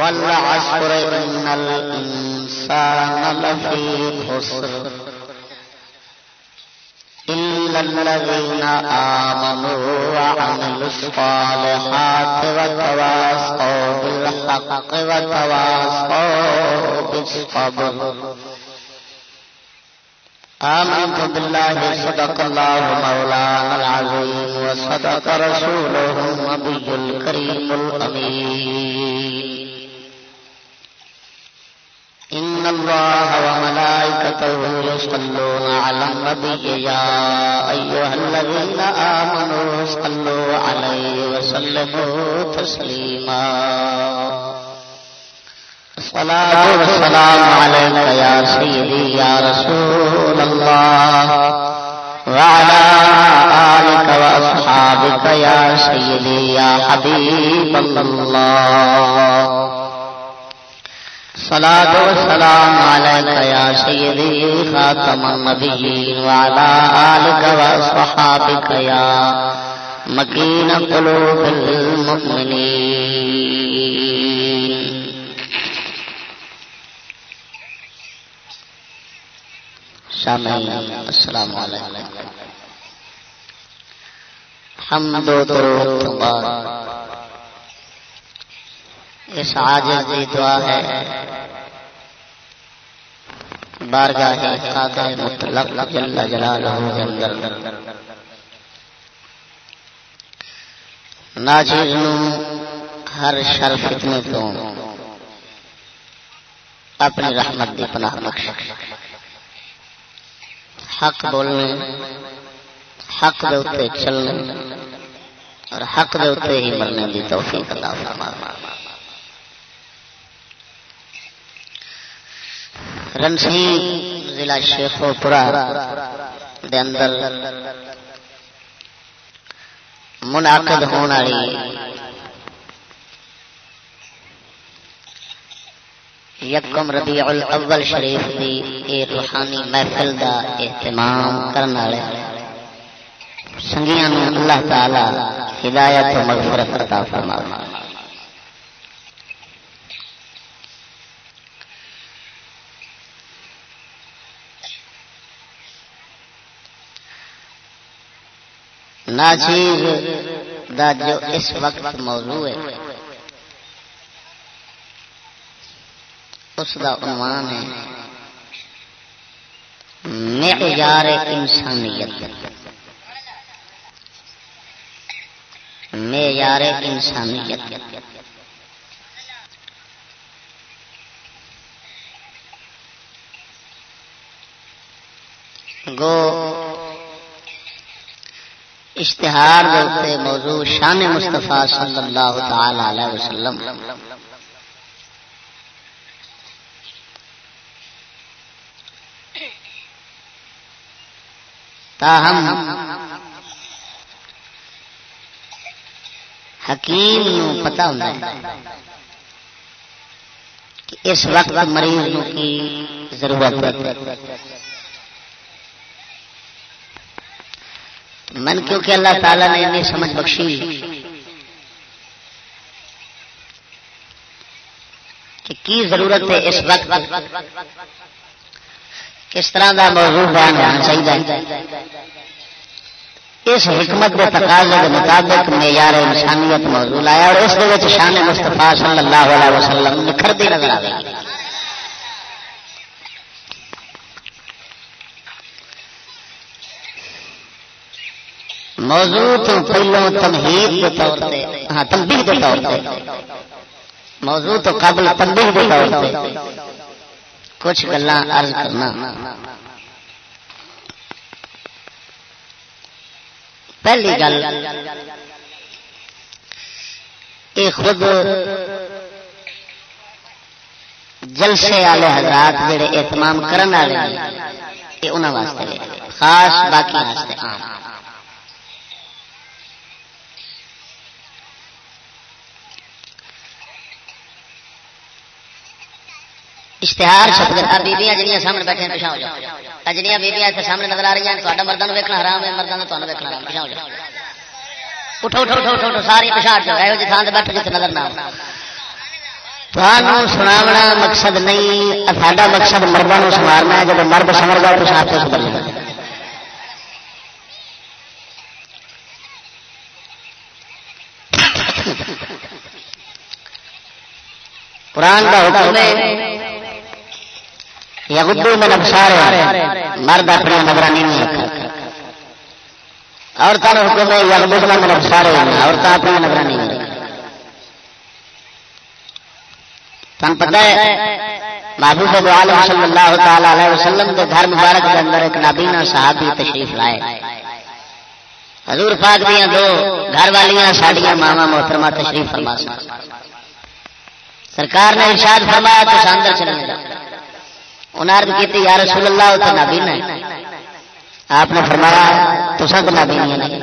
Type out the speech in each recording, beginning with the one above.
والعصر إن الإنسان لفي خسر. إلا الذين آمنوا وعملوا الصالحات وتواصوا بالحق وتواصوا بالصبر. آمنت بالله صدق الله مولانا العظيم وصدق رسوله النبي الكريم الأمين. إن الله وملائكته يصلون على النبي يا أيها الذين آمنوا صلوا عليه وسلموا تسليما الصلاة والسلام عليك يا سيدي يا رسول الله وعلى آلك وأصحابك يا سيدي يا حبيب الله صلاة والسلام عليك يا سيدي خاتم النبيين وعلى آلك وصحابك يا مكين قلوب المؤمنين. سامعين السلام عليكم حمد و درود اس عاجز کی دعا ہے۔ بارگاہ قادر مطلق جل جلالہ کے اندر۔ ناجیز نو ہر شر فتنے تو اپنی رحمت دی پناہ بخش۔ حق بولنے، حق دے اتنے چلنے اور حق دے اتنے ہی مرنے دی توفیق عطا فرما رنسی ضلع شیخو پورا دے اندر منعقد ہونے والی یکم ربیع الاول شریف دی اے روحانی محفل دا اہتمام کرنے والے سنگیاں اللہ تعالی ہدایت و مغفرت عطا فرمائے ناچیر دا جو اس وقت موضوع ہے، اس دا عنوان ہے، معیار انسانیت۔ معیار انسانیت۔ گو اشتہار دے موضوع شان مصطفیٰ صلی اللہ تعالی علیہ وسلم۔ تاہم، حکیم نو پتا ہوں کہ اس وقت مریض نو کی ضرورت ہے۔ من کیونکہ اللہ تعالی نے انہیں سمجھ بخشی۔ کہ کی ضرورت ہے اس وقت؟ کس طرح کا موضوع بیان ہونا چاہیے؟ اس حکمت کے تقاضے کے مطابق معیار انسانیت موضوع آیا اور اس کے شان مستفا صلی اللہ علیہ وسلم نکھرتی نظر آ گئی۔ موضوع تو پہلو تمہید کے طور پہ ہاں تنبیہ کے طور پہ موضوع تو قبل تنبیہ کے طور پہ کچھ گلاں عرض کرنا۔ پہلی گل یہ خود جلسے والے حضرات جڑے اہتمام کرنے والے یہ انہوں واسطے۔ خاص باقی واسطے۔ عام اشتہار چھپ بیبیاں جنیاں سامنے بیٹھے ہیں پیچھا ہو جاؤ۔ جنیاں بیبیاں اتنے سامنے نظر آ رہی ہیں، تو مردوں ویکنا حرام ہے مردوں تو ویکنا حرام پیچھا ہو جاؤ۔ اٹھو اٹھو اٹھو اٹھو ساری پچھاڑ جاؤ یہ جی تھان بیٹھو جی جتنے نظر نہ آؤ۔ سناونا مقصد نہیں ساڈا مقصد مردوں سنوارنا جب مرد سمر گا تو آپ سے سمجھ قرآن کا حکم ہے یا گڈو میں نبسار مرد اپنی نگرانی نہیں رکھا عورتوں کا حکم ہے یا گڈو میں نبسار عورت اپنی نگرانی نہیں رکھا تم پتا ہے، بابو صلی عالم صلی اللہ تعالی علیہ وسلم کے گھر مبارک کے اندر ایک نابینا صحابی تشریف لائے۔ حضور پاک دیا دو گھر والیاں ساڈیاں ماوا محترمہ تشریف فرما سکتا سرکار نے ارشاد فرمایا تو اندر چلے جاؤ۔ انہیں کی یا رسول اللہ تو نابینا آپ نے فرمایا تو سب نابینیا نہیں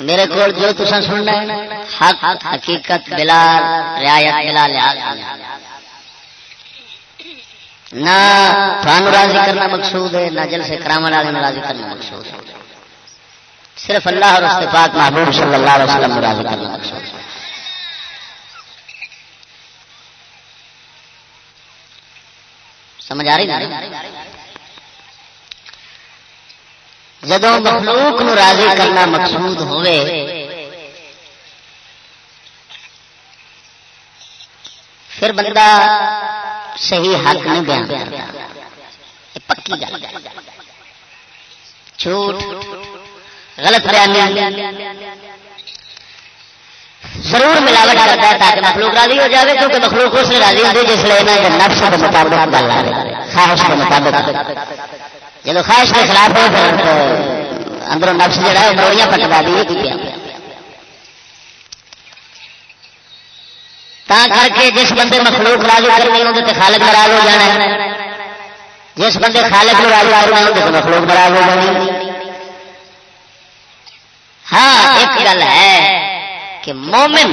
میرے کو جو تسا سننا ہے، حق، حقیقت بلا رعایت بلا لحاظ نہ تھانو راضی کرنا مقصود ہے، نہ جل سے کرام والے راضی کرنا مقصود ہے۔ صرف اللہ اور استفاق محبوب صلی اللہ علیہ وسلم راضی کرنا مقصود ہے۔ سمجھ آ رہی جب مخلوق نو راضی کرنا مقصود ہوئے پھر بندہ صحیح حق نہیں بیان کرتا۔ پکی گل۔ جھوٹ، غلط بیانی۔ ضرور ملاوٹ کرتا ہے تاکہ مخلوق راضی ہو جائے کیونکہ مخلوق اس لیے راضی ہوتی جس لیے نہ نفس کے مطابق گل آ رہی خواہش کے مطابق۔ جب خواہش کے خلاف ہو پھر اندروں نفس جہا ہے موڑیاں پٹوا دی پیا کر کے جس بندے مخلوق راضی کرنی ہوں تو خالق ناراض ہو جانا ہے۔ جس بندے خالق کو راضی کرنا ہوں تو مخلوق ناراض ہو جانی ہاں ایک گل ہے۔ کہ مومن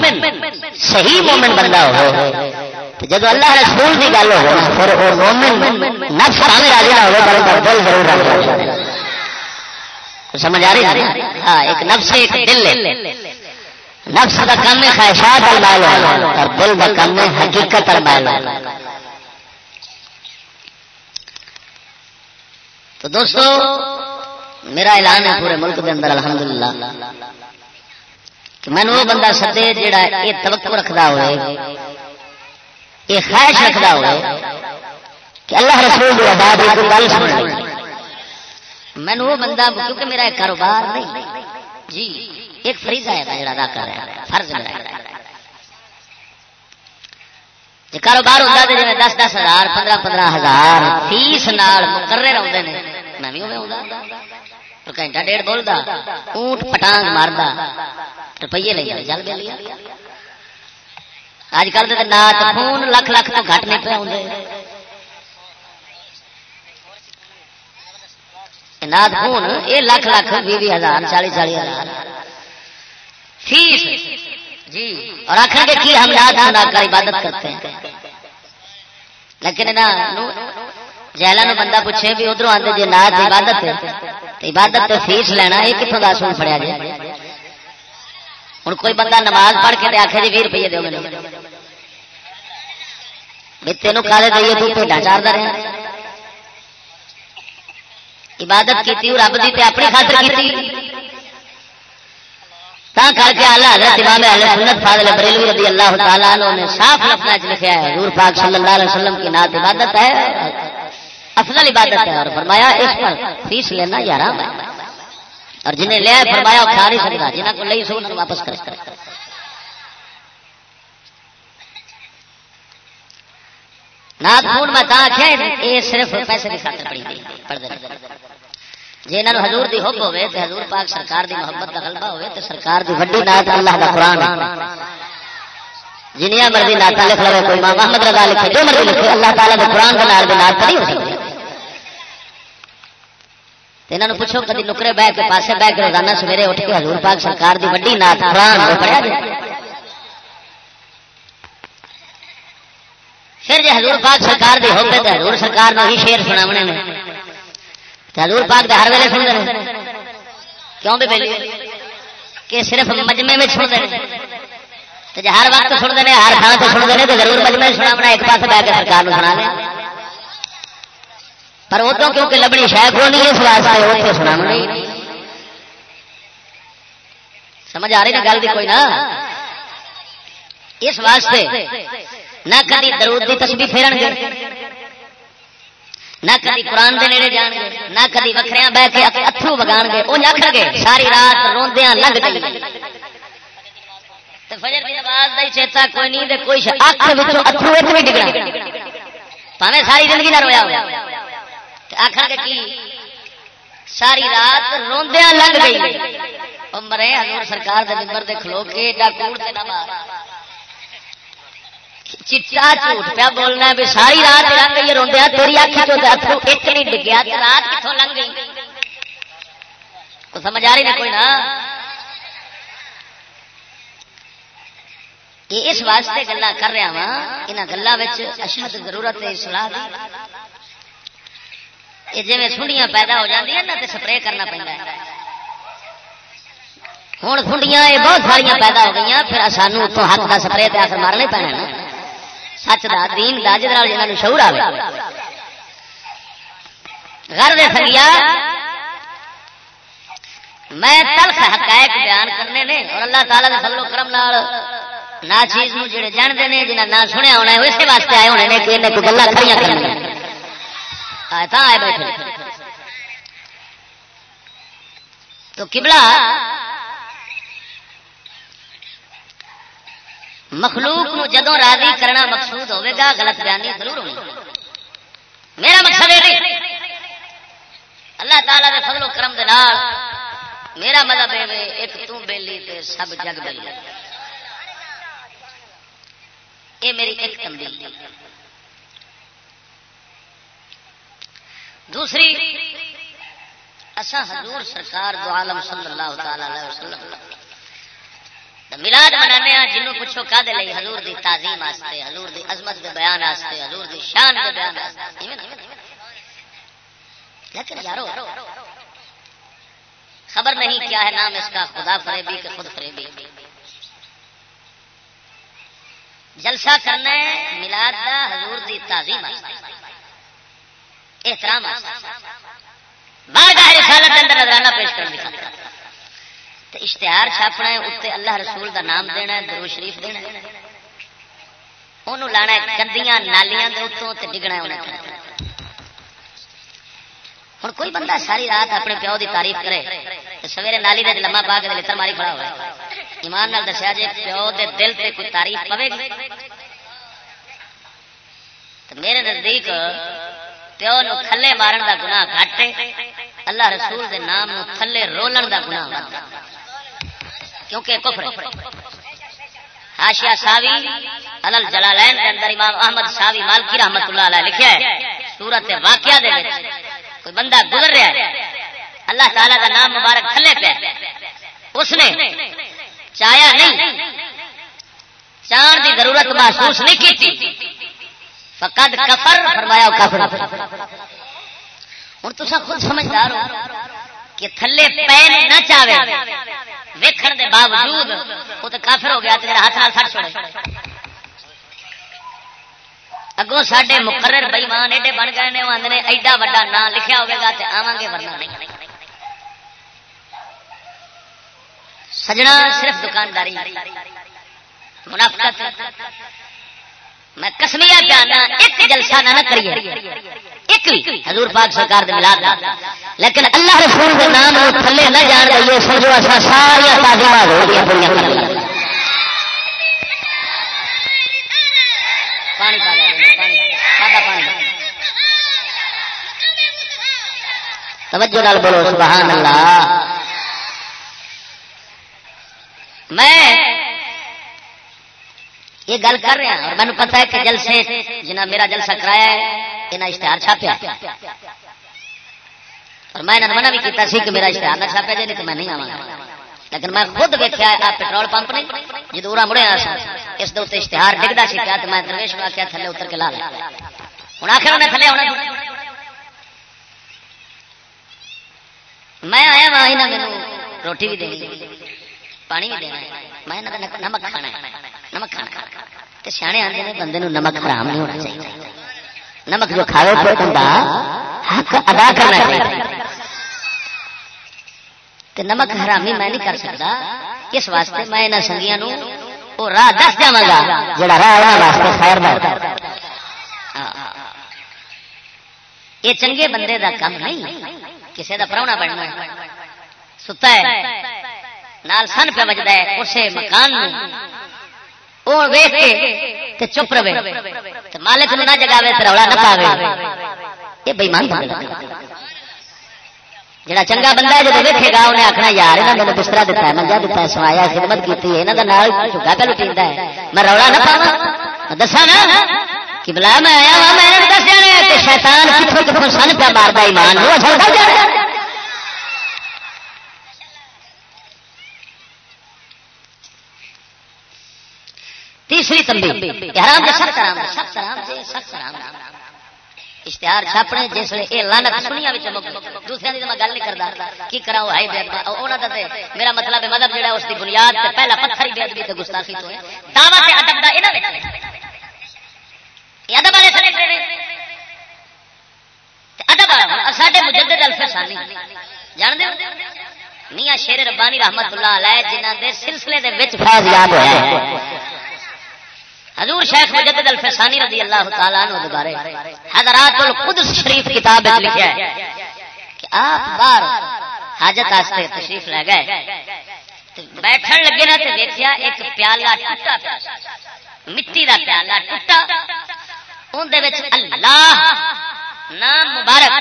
صحیح مومن بندہ ہو۔ جب اللہ رسول کی گل ہو، پھر وہ مومن نفس ہمیں راضی نہ ہو پر دل ضرور راضی ہو سمجھ آ رہی ہے؟ ہاں ایک نفس ایک دل نفس کا کم ہے خواہشات المال اور دل کا کم ہے حقیقت المال تو دوستو، میرا اعلان ہے پورے ملک کے اندر، الحمدللہ۔ کہ میں وہ بندہ سدے جا یہ توقع رکھتا ہوئے، یہ خواہش رکھتا ہوئے کہ اللہ رسول کی آباد ایک گل سن میں وہ بندہ کیونکہ میرا ایک کاروبار نہیں جی ایک فریض ہے جڑا ادا کر رہا ہے، فرض میرا جی کاروبار ہوتا تو جی دس دس ہزار پندرہ پندرہ ہزار فیس نال مقرر آتے ہیں میں بھی گھنٹہ ڈیڑھ بولتا اونٹ پٹانگ مارتا روپیے لے جائے جل گیا اج کل تو نات خون لکھ لکھ تو گھٹ نہیں پہ آدھے نات خون یہ لکھ لکھ بھی بھی ہزار چالی چالی ہزار فیس جی اور آخر کے کی ہم نات کر عبادت کرتے ہیں لیکن جیلا نو بندہ پوچھے بھی ادھر آتے جی نات عبادت عبادت فیس لینا یہ کتوں دس ہوں پڑیا جائے ہوں کوئی بندہ نماز پڑھ کے آخے جی بھی روپیے دو میرے تینوں کالے دئیے تو پیڈا چار رہا عبادت کی رب کی اپنی خاطر کی کر کے آلہ حضرت امام اہل سنت فاضل بریلوی رضی اللہ تعالیٰ عنہ نے صاف لفظ لکھا ہے۔ حضور پاک صلی اللہ علیہ وسلم کی نات عبادت ہے۔ افضل عبادت ہے اور فرمایا، اس پر فیس لینا یا رام ہے اور جنہیں لیا فرمایا، وہ کھا نہیں سکتا جنہیں کو لئی سو واپس کر نات خون میں یہ صرف پیسے کی خاطر پڑی گئی جی حضور دی حب تو حضور پاک سرکار دی محبت کا غلبہ ہوئے تو سرکار دی وڈی نات اللہ قرآن جنیا مرضی ناتا لکھ لو، کوئی ماں محمد رضا لکھے، جو مرضی لکھے، اللہ تعالیٰ قرآن کے نال نات نہیں ہو سکتی انہوں پوچھو کدی نکرے بہ کے پاسے بہ کے روزانہ سویرے اٹھ کے حضور پاک سرکار دی وڈی نات قرآن پڑھا جائے۔ پھر جی حضور پاک سرکار دی ہوتے تو حضور سرکار نے ہی شیر سنا نے۔ حضور پاک دے ہر ویلے سن رہے کیوں بھی بیلی؟ کہ صرف مجمے میں سن رہے ہر وقت سنتے ہیں ہر تھان سے سنتے ہیں تو ضرور مجمے سنا ایک پاس بہ کے سرکار سنا لیا پر وہ تو کیونکہ لبنی شاید کو نہیں، اس واسطے وہ تو سنا سمجھ آ رہی نا گل بھی کوئی نہ اس واسطے نہ کدی درود کی تسبیح پھیرن گے، نہ کدی قرآن دے نیڑے جان گے، نہ کدی وکھریاں بہ کے اتھرو وگان گے۔ وہ آخر گے، ساری رات روندیاں لگ گئی فجر کی نماز دا چیتا کوئی نہیں دے کوئی اکھ وچوں اتھرو ایک بھی ڈگنا۔ پاویں ساری زندگی نہ رویا ہوا آخر گے کی؟ ساری رات روندیاں لگ گئی۔ مرے، حضور سرکار دے ممبر دے کھلو کے ایڈا تے نہ مار۔ چٹا جھوٹ پیا بولنا بھی ساری رات لنگ گئی روندیا تیری اکھ چو اترو ایک نہیں ڈگیا رات کتوں لنگ گئی؟ تو سمجھ آ رہی نا کوئی نا؟ اس واسطے گلا کر رہا وا یہاں گلوں اشد ضرورت ہے سلاح یہ جی سنڈیاں پیدا ہو جاتی نا تو سپرے کرنا پڑتا ہے۔ ہوں سنڈیاں یہ بہت ساریا پیدا ہو گئی پھر سانو اتوں ہاتھ کا سپرے پہ آخر مارنے پینا سچ دا، دین دا جہاں جنہوں شعور آئے گھر دے سنگیا میں تلخ حقائق بیان کرنے نے اور اللہ تعالیٰ کے فضل و کرم نال نہ چیز جڑے جانتے ہیں جنہیں نہ سنیا ہونا ہے اسی واسطے آئے ہونے کہ انہیں کوئی گلا کھڑیاں کرنی آئے بیٹھے تو کبلا مخلوق نو جدو راضی کرنا مقصود ہوئے گا، غلط بیانی ضرور ہونی میرا مقصد ہے اللہ تعالی دے فضل و کرم دے نال میرا مطلب ہے، ایک تو بیلی تے سب جگ بیلی۔ یہ میری ایک تنبیہ۔ دوسری، اسا حضور سرکار دو عالم صلی اللہ تعالی علیہ وسلم ملاد منا جنوں پوچھو کا دے لئی حضور دی تعظیم واسطے حضور دی عظمت دے بیان واسطے حضور دی شان دے بیان واسطے لیکن یارو، خبر نہیں کیا ہے نام اس کا، خدا فریبی کہ خود فریبی۔ جلسہ کرنا ہے ملاد دا حضور دی تعظیم احترام بارگاہ رسالت اندر نظرانہ پیش کرنے کی اشتہار چھاپنا ہے، اتنے اللہ رسول دا نام دینا ہے درو شریف دینا انہوں لانا ہے، گندیاں نالیاں دے اتوں تے ڈگنا ہے انہیں ہوں کوئی بندہ ساری رات اپنے پیو دی تعریف کرے سویرے نالی دے لما پا کے لتر ماری کھڑا ہوا ایمان نال دسیا جی پیو دے دل تے کوئی تعریف پوے گی؟ میرے نزدیک پیو نو تھلے مارن دا گناہ گھٹ اللہ رسول دے نام نو تھلے رولن دا گناہ کیونکہ کفر ہاشیا ساوی الل جلالین کے اندر امام احمد ساوی مالکی رحمت اللہ علیہ لکھا ہے۔ سورت واقعہ دے کوئی بندہ گزر رہا ہے۔ اللہ تعالی کا نام مبارک تھلے پہ اس نے چایا نہیں۔ چان کی ضرورت محسوس نہیں کی فقد کفر، فرمایا کفر ہوں تو خود سمجھدار ہو کہ تھلے پین نہ چاہے ویکھن دے باوجود وہ تو کافر ہو گیا تیرا ہاتھ نال سٹ چھوڑے اگوں سڈے مقرر بئیمان ایڈے بن گئے نے آدھے ایڈا وا نام لکھا ہوگا تو آواں گے ورنہ نہیں۔ سجنا صرف دکانداری۔ منافقت۔ میں کسمیا پیانا، ایک جلسہ نہ کریے۔ ایک بھی، حضور پاک سرکار دے ملاد لیکن اللہ رسول کے نام تھلے نہ جان دئیے سمجھو ایسا ساری تعظیمات ہو گیا پوریا کر پانی۔ توجہ نال بولو، سبحان اللہ۔ میں یہ گل کر رہا اور مجھے پتا ہے کہ جلسے جنہیں میرا جلسہ کرایا ہے یہاں اشتہار چھاپیا۔ اور میں منع بھی کیا کہ میرا اشتہار نہ چھاپیا جائے تو میں نہیں آوا لیکن میں خود دیکھا آپ پیٹرول پمپ نے جدو ارا مڑے اس دے اشتہار ڈگتا سی کیا تو میں درویش کو آخیا تھلے اتر کے لا لیا ہوں آخر انہیں تھلے آنا میں آیا وا یہاں مینو روٹی بھی دینی، پانی بھی دینا میں نمک کھانا نمک کھانا سیانے آتے ہیں بندے نمک حرام نہیں ہونا چاہیے۔ نمک جو کھاوے پھر بندہ حق ادا کرنا چاہیے۔ نمک حرامی میں نہیں کر سکتا۔ اس واسطے میں یہاں سنگیا وہ راہ دس جا گا جا راہ واسطے خیر یہ چنگے بندے دا کام نہیں۔ کسی دا پرونا بننا۔ ستا ہے۔ نال سن پہ بجتا ہے، اسے مکان وہ ویخ کے تے چپ رہے۔ مالک نہ جگاوے رولا نہ پاوے۔ یہ بےمان جڑا چنگا بندہ ہے، جب ویکے گا، انہیں آخنا یار یہاں میرے بسترا دتا ہے منجا دتا ہے سوایا خدمت کی یہاں کا نال چکا پہ لٹیتا ہے۔ میں رولا نہ پاوا دسا نا کہ بلا میں آیا وا میں دسیا شیطان کتوں کتوں سن پہ مارتا ایمان وہ تیسری تمبی حرام دے سخت حرام سخت حرام دے سخت حرام اشتہار چھاپنے جس لے اے لعنت سنیا وچ دوسرے دی میں گل نہیں کردا. کی کراو ہائی بے انہاں دا تے میرا مطلب ہے مذہب جڑا اس دی بنیاد تے پہلا پتھر ہی بے ادبی تے گستاخی تو ہے. دعوت ادب دا انہاں وچ ادب والے سنے تے ادب ساڈے مجدد الفسانی. جان دے میاں شیر ربانی رحمت اللہ علیہ جنہاں دے سلسلے دے وچ فیض یاد ہویا ہے۔ حضور شیخ مجدد الفسانی رضی اللہ تعالیٰ عنہ بارے حضرات القدس شریف کتاب لکھا ہے کہ آپ بار حاجت آستے تشریف لے گئے بیٹھن لگے نا تو دیکھا ایک پیالہ ٹوٹا مٹی دا پیالہ ٹوٹا اندر اللہ نام مبارک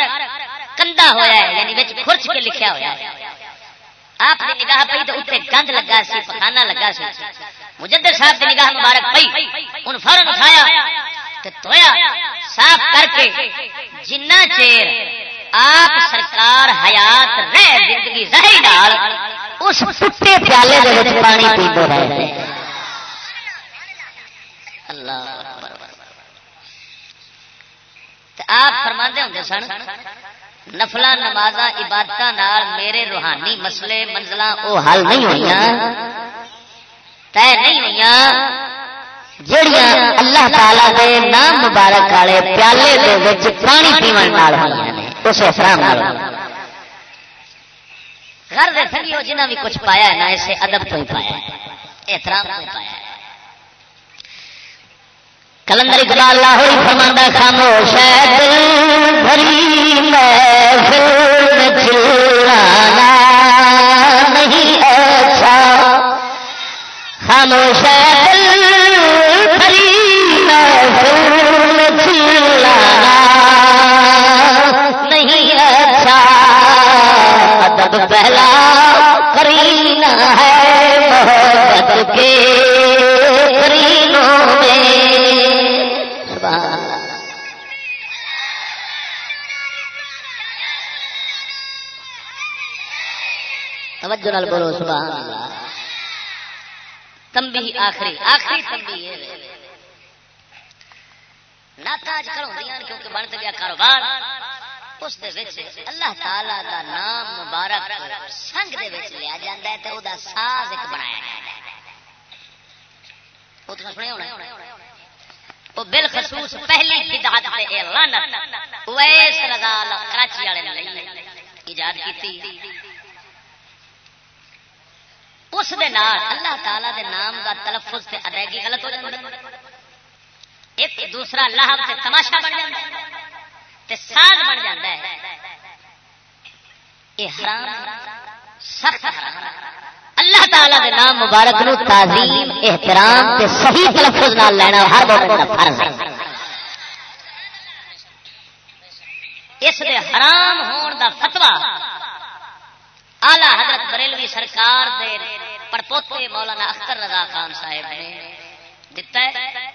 کندا ہوا ہے یعنی بچ خرچ کے لکھا ہوا ہے۔ آپ نے نگاہ پی تو اتنے گند لگا سی پخانا لگا سی۔ مجدد صاحب کی نگاہ مبارک پئی ان فورن اٹھایا تے تویا صاف کر کے، جنہ چیر آپ سرکار حیات رہ زندگی رہی ڈال اس ٹوٹے پیالے دے وچ پانی پیندے رہے اللہ اکبر۔ تے آپ فرما ہوں سن نفل نماز عبادت میرے روحانی مسئلے منزل وہ حل نہیں ہوئی طے نہیں ہوئی جڑیاں اللہ تعالی دے نام مبارک والے پیالے دے وچ پانی پیون نال ہوئی نے اس احترام نال گھر دے سنگیو جنہاں بھی کچھ پایا ہے نا اسے ادب تو ہی پایا ہے۔ احترام تو پایا ہے۔ کلندر اقبال لاہور فرماندا خاموش ہے دل بھری محفل میں چلانا اچھا، پہلا کرینا ہے۔ محبت کے کرینوں میں۔ توجہ نال بولو سبحان اللہ۔ تمبی آخری آخری تمبی ناتا کیونکہ بنتے گیا کاروبار۔ اس اللہ تعالی دا نام مبارک سنگ دے وچ لیا جاتا ہے تو وہ ساز ایک بنایا وہ تو سنیا ہونا وہ بالخصوص پہلی بدعت تے لعنت ویس رضا کراچی والے نے ایجاد کیتی۔ اس دے نال، اللہ تعالی دے نام دا تلفظ تے ادائیگی غلط ہو جاتی ایک دوسرا لاہب سے تماشا بن جاتا ہے۔ ساز بن جاتا ہے۔ یہ حرام، سخت اللہ تعالی دے نام مبارک نو تعظیم، احترام تے صحیح تلفظ نال لینا ہر مومن دا فرض ہے۔ اس دے حرام ہون دا فتوا آلہ حضرت بریلوی سرکار دے پڑپوتے مولانا اختر رضا خان صاحب نے دتا ہے۔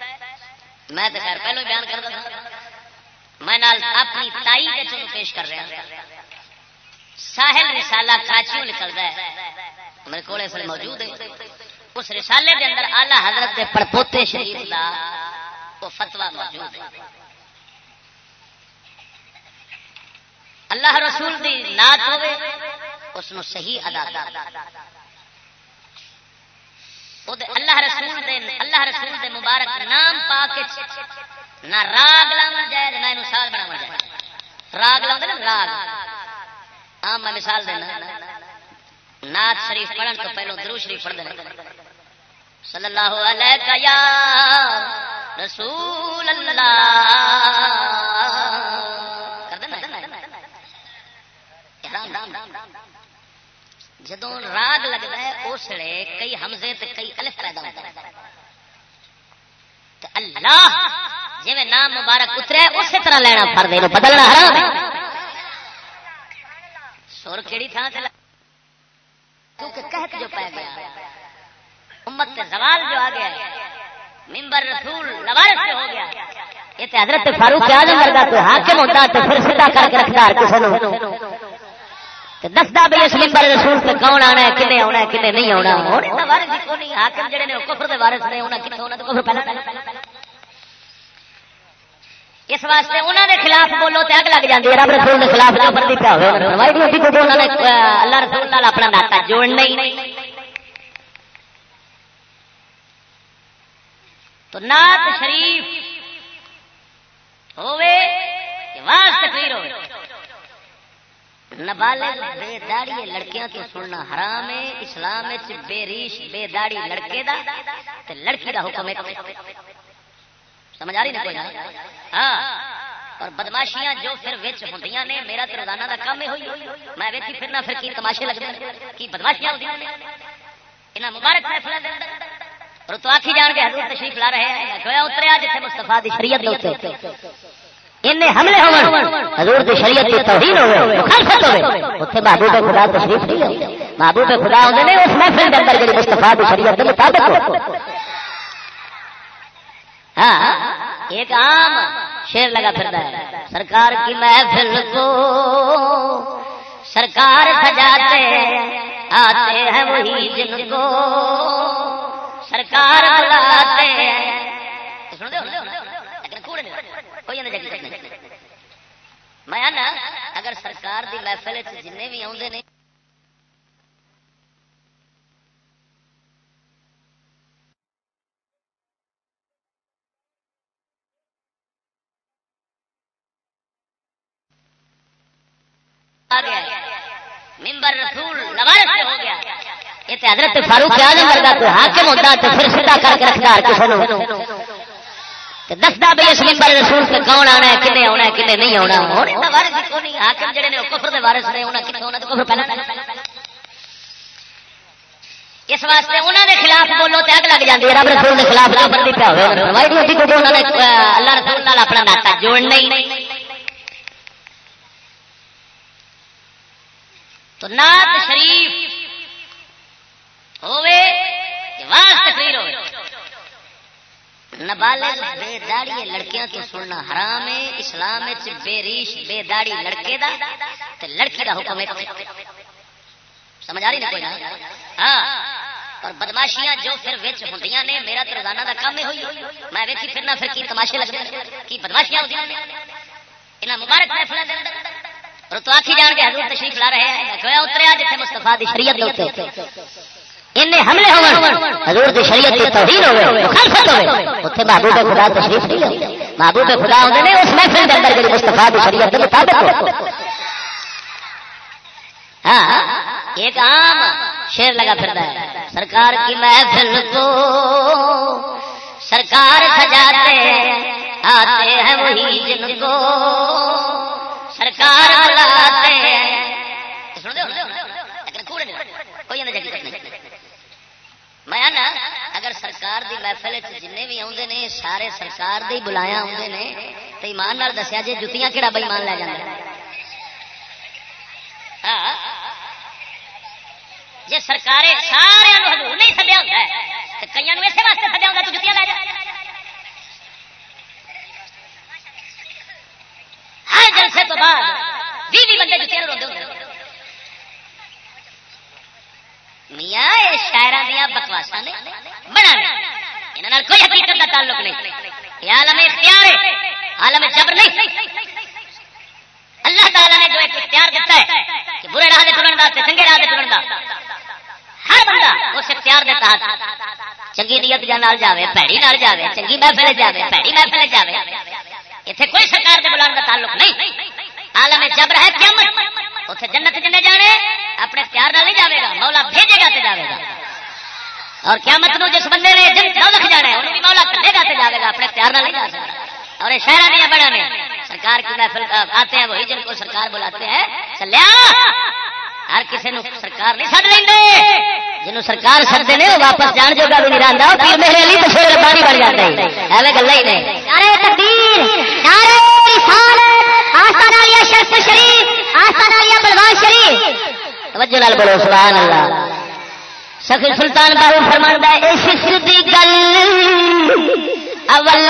میں تو خیر پہلو بیان کر دوں میں نال اپنی تائی کے چلو پیش کر رہا ہاں۔ ساحل رسالہ کراچیوں نکلتا ہے۔ میرے کو اس موجود ہے۔ اس رسالے کے اندر آلہ حضرت دے پڑپوتے شریف کا وہ فتوا موجود ہے۔ اللہ رسول دی نات ہوئے۔ اس نو صحیح ادا کر۔ اللہ رسول دے اللہ رسول دے مبارک نام پا کے نہ راگ لاؤ جائے نہ مثال بنا جائے۔ راگ لاؤ نا راگ۔ ہاں میں مثال دینا۔ نات شریف پڑھن تو پہلو درو شریف پڑھ دینا۔ صلی اللہ علیہ یا رسول اللہ۔ کر دینا۔ احرام۔ جدو راگ لگتا ہے، اس لیے کئی حمزے تے کئی الف پیدا ہوتا ہے اللہ جی میں نام مبارک اترے، اسی طرح لینا فرد ہے بدلنا حرام ہے۔ سور کیڑی تھان سے کیونکہ کہت جو پہ گیا، امت تے زوال جو آ گیا ممبر رسول لوارس سے ہو گیا، یہ تے حضرت فاروق اعظم ورگا تو حاکم ہوتا تو پھر سیدھا کر کے رکھتا ہر کسی دستا بھی اس ممبر رسول پہ کون آنا ہے، کنے آنا ہے، کنے نہیں آنا جی حاکم جڑے نے کفر دے وارث نے، انہاں کفر پہلا اس واسطے انہوں نے خلاف بولو تو اگ لگ جاتی ہے۔ رب رسول کے خلاف پیا ہوئے نے اللہ رسول نال اپنا ناتا جوڑنا ہی نہیں۔ تو نات شریف ہوئے واس تقریر ہوئے نبالغ بے داڑی لڑکیاں تو سننا حرام ہے، اسلام بے ریش بے داڑی لڑکے دا تے لڑکی دا حکم ہے۔ سمجھ آ رہی نا کوئی ہاں۔ اور بدماشیاں جو پھر وچ ہوندیاں نے، میرا تے روزانہ دا کام ہے ہوئی۔ میں ویکھی پھرنا پھر کی تماشے لگدے کی بدماشیاں ہوندیاں نے انہاں مبارک محفل دے اندر۔ اور تو آکھی جان کے حضور تشریف لا رہے ہیں۔ گویا اتریا جتھے مصطفی دی شریعت دے اوتے اوپر حملے حضور دی شریعت کی توہین ہوئے۔ مخالفت ہوئے۔ اتنے محبوب خدا تشریف نہیں محبوب خدا ہوتے ہیں اس محفل کے اندر جی مستفا دی شریعت کے مطابق ہاں ایک عام شیر لگا پھرتا ہے۔ سرکار کی محفل کو سرکار سجاتے آتے ہیں وہی جن کو سرکار بلاتے سن دے۔ ہیں میں اگر سرکار دی محفل جن بھی آدھے نے ممبر رسول لوارس ہو گیا یہ حضرت فاروق اعظم ورگا تو حاکم ہوتا تو پھر سیدھا کر کے رکھتا کسی دستا بھی اس ممبر رسول سے کون آنا ہے، کنے آنا ہے، کنے نہیں آنا حاکم جڑے نے کفر دے وارث نے، انہاں کنے کفر پہلا اس واسطے انہوں نے خلاف بولو تو اگ لگ جاتی ہے، رب رسول کے خلاف کفر پیا نے اللہ رسول نال اپنا ناتا جوڑنا ہی تو نات شریف ہوئے واسطے تقریر ہوئے نبالغ بے داڑی لڑکیاں تو سننا حرام ہے، اسلام بے ریش بے داڑی لڑکے دا تے لڑکی دا حکم ہے۔ سمجھ آ رہی نا کوئی ہاں اور بدماشیاں جو پھر وچ ہوندیاں نے، میرا تو روزانہ دا کام ہوئی۔ میں ویکھی پھرنا پھر کی تماشے لگدے کی بدماشیاں ہوندیاں نے؟ انہاں مبارک محفل دے اندر۔ اور تو آکھی جان کے حضور تشریف لا رہے ہیں۔ گویا اتریا جتھے مصطفی دی شریعت دے اوپر حملے حضور دی شریعت کی توہین ہوئے مخالفت ہوئے اتنے محبوب خدا تشریف نہیں محبوب خدا ہوتے ہیں اس محفل کے اندر جی مستفا دی شریعت کے مطابق ہاں ایک عام شیر لگا پھرتا ہے۔ سرکار کی محفل کو سرکار سجاتے آتے ہیں وہی جن کو۔ سرکار بلاتے ہیں۔ میں نا اگر سرکار دی محفل جن بھی آتے نے، سارے سرکار دی بلایا آتے نے، تو ایمان دسیا جی جتیاں کہڑا بےمان لے جانا ہاں؟ جی سرکار سارے حضور نہیں سدیا ہوتا ہے، تو کئی اسے واسطے سدیا ہوتا تو جتیاں لے جا؟ ہر جلسے تو بعد بھی بندے جتیاں روتے ہوتے میاں، یہ شاعر دیا بکواسا نے بنا یہاں کوئی حقیقت کا تعلق نہیں۔ یہ عالم اختیار ہے، عالم جبر نہیں۔ اللہ تعالیٰ نے جو ایک اختیار دیتا ہے کہ برے راہ ٹرن کا چنگے راہ ٹرن کا ہر بندہ اس اختیار کے تحت چنگی نیت نال جاوے، پیڑی نال جاوے، چنگی محفل جاوے، پیڑی محفل جاوے۔ اتنے کوئی سرکار کے بلانے کا تعلق نہیں۔ عالم جبر ہے قیامت۔ اتنے جنت جنے جانے، اپنے اختیار نال نہیں جاوے گا، مولا بھیجے گا تو جاوے گا۔ اور قیامت نو جس بندے نے جن دولت جانا ہے، انہوں بھی مولا کلے گا تو جاوے گا، اپنے اختیار نال نہیں جا سکتا۔ اور یہ شہر دیا بڑا نے، سرکار کی محفل آتے ہیں، وہی جن کو سرکار بلاتے ہیں، چلیا! ہر کسی نو سرکار نہیں سد لیں جنوں سرکار سدتے ہیں وہ واپس جان جو گا بھی نہیں رہتا پھر میرے لیے تو پھر ربانی بن جاتا ہے ایویں گلا ہی نہیں نعرہ تکبیر نعرہ رسالت آستان شریف آستان علیہ بلوان شریف؟ توجہ لال بولو سبحان اللہ سخی سلطان باہو فرماندا ہے اس دی گل، اول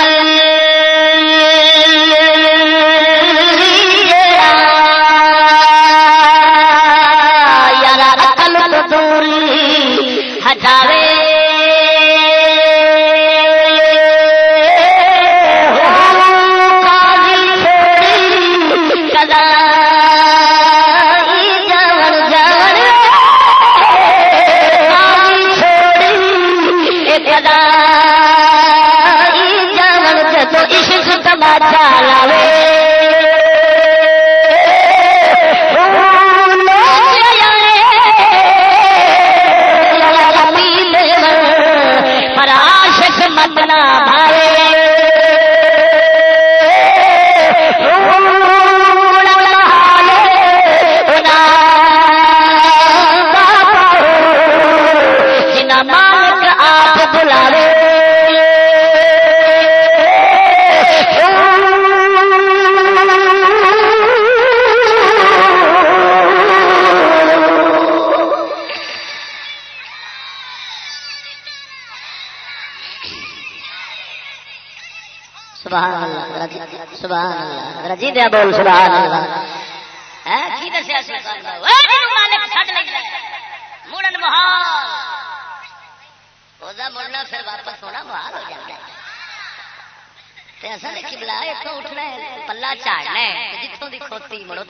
دیا بول سبحان اللہ؟ کی دسیا مڑن محال۔ مڑنا، پھر واپس ہونا، محال ہو جاتا ہے بلا اٹھنا پلا چاڑنا جتوں کی کھوتی مڑو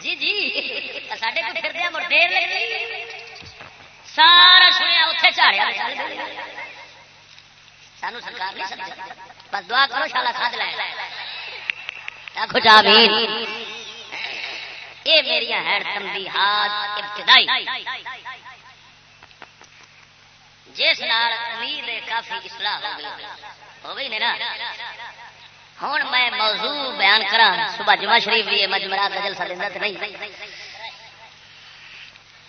جی جی۔ ساڈے پھر مڑ دیر لگی۔ سارا سنیا اتنے چاڑیا۔ سانو سرکار نہیں سمجھا۔ بس دعا کرو شالا کھاد لے یہ میری ہے تنبیہات، ابتدائی۔ جس نال امید کافی اصلاح ہو گئی۔ ہو گئی نا؟ ہوں میں موضوع بیان کرا صبح جمعہ شریف بھی مجمرا گزل سرندت نہیں۔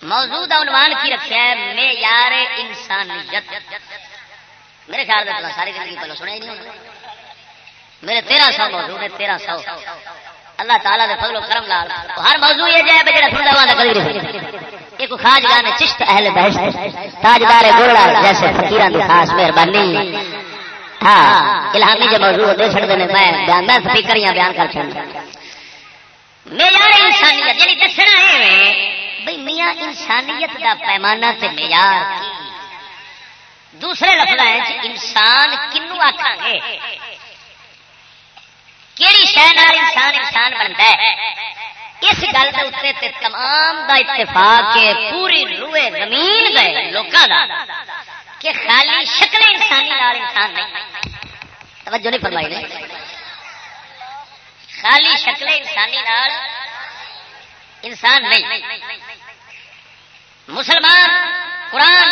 موضوع کا عنوان کی رکھا ہے، معیار انسانیت۔ میرے خیال میں ساری زندگی پہلو سنیا ہی نہیں ہوتا میرے تیرہ سو موضوع نے تیرہ سو۔ اللہ تعالیٰ نے فضل و کرم لال ہر موضوع یہ جائے بجے سندا والا کبھی نہیں ایک خاص گانے چشت اہل بہشت تاجدار گوڑا جیسے فقیران دی خاص مہربانی۔ ہاں الہامی جو موضوع دے چھڑ دینے میں بیان میں سپیکریاں بیان کر چھڑ معیار انسانیت یعنی دسنا ہے، بھئی میاں انسانیت دا پیمانہ تے معیار دوسرے لفظ ہیں، انسان کنو آکھاں گے؟ کہڑی شہ انسان انسان بنتا ہے، اس گل کے اتنے تے تمام دا اتفاق ہے، پوری روئے زمین گئے لوگوں کا کہ خالی شکل انسانی نال انسان نہیں۔ توجہ نہیں فرمائی نہیں خالی شکل انسانی نال انسان نہیں۔ مسلمان، قرآن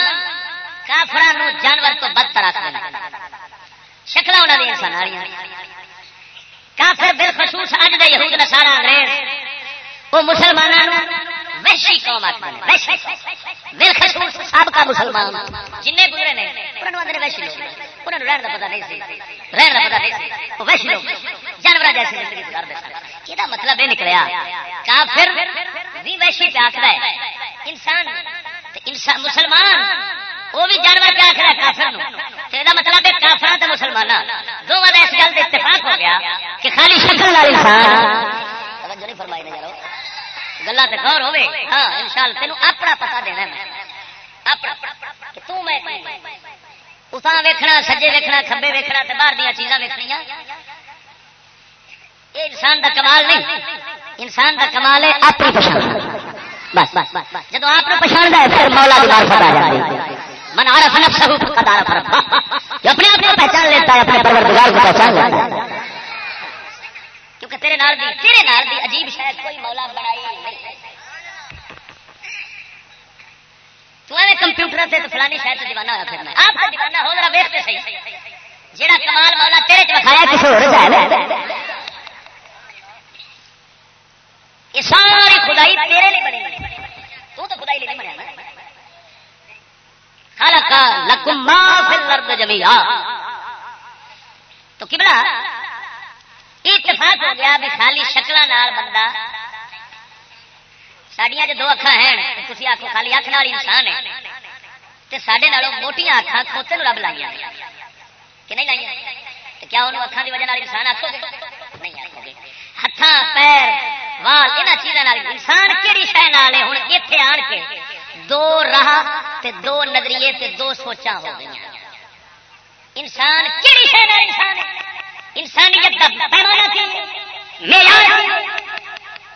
کافران جانور تو بدتر آتا شکل انہوں نے انسان والی کافر بالخصوص اج دے یہود نسارا انگریز۔ وہ مسلمانوں ویشی قوم آخر بالخصوص سابقہ مسلمان۔ جن گزرے نے انہوں نے ویشی لوگ۔ انہوں رہن کا پتا نہیں سی۔ رہن کا پتا نہیں سی۔ وہ ویشی لوگ۔ جانور جیسے زندگی گزار دے گزارتے یہ مطلب یہ نکلیا؟ کافر بھی ویشی پہ آخر ہے۔ انسان انسان مسلمان وہ بھی جانور کیا آخر کافر یہ مطلب ہے کافر تو مسلمان دونوں کا اس گل کا اتفاق ہو گیا کہ خالی شکل والا انسان۔ فرمائی نہیں گلا تو غور ہوے ہاں ان شاء اللہ تینوں اپنا پتا دینا اتنا ویکھنا، سجے ویکھنا، کھبے ویکھنا تے باہر دیا چیزاں ویکنیا یہ انسان دا کمال نہیں۔ انسان دا کمال ہے اپنی پچھان بس بس بس جب آپ پچھاڑ ہے، پھر مولا دی معرفت آ جاتی ہے۔ من عرف نفسه فقد عرف ربه. جو اپنے آپ کو پہچان لیتا ہے، اپنے پروردگار کو پہچان لیتا ہے۔ کیونکہ تیرے نال دی تیرے نال دی عجیب شاید کوئی مولا بنائی نہیں۔ تو اے کمپیوٹر تے فلانی شاید دیوانہ ہوا پھرنا آپ کا دیوانہ ہو، ذرا ویکھتے صحیح۔ جیڑا کمال مولا تیرے چ وکھایا دکھایا کسی اور جائے یہ ساری خدائی تیرے لیے بنی تو تو خدائی لیے نہیں بنیا نا خلق لکم ما فی الارض جميعا تو کبلا؟ اتفاق ہو گیا بھی خالی شکل بندہ. سڈیا جو دو اکھا ہیں تھی آخو خالی اکھ نال انسان ہے۔ تے سڈے نالوں موٹیاں اکھا کھوتے نو رب لائی کہ نہیں لائی کیا انہوں اکھان کی وجہ نال انسان آخو گے؟ نہیں آخو گے۔ ہاتھ پیر، وال یہاں چیزوں انسان کہڑی شہ نال ہے؟ ہوں اتنے آن کے دو راہ تے دو نظریے تے دو سوچا ہو گئی انسان کہڑی شہر انسان انسانیت کا پیمانہ کی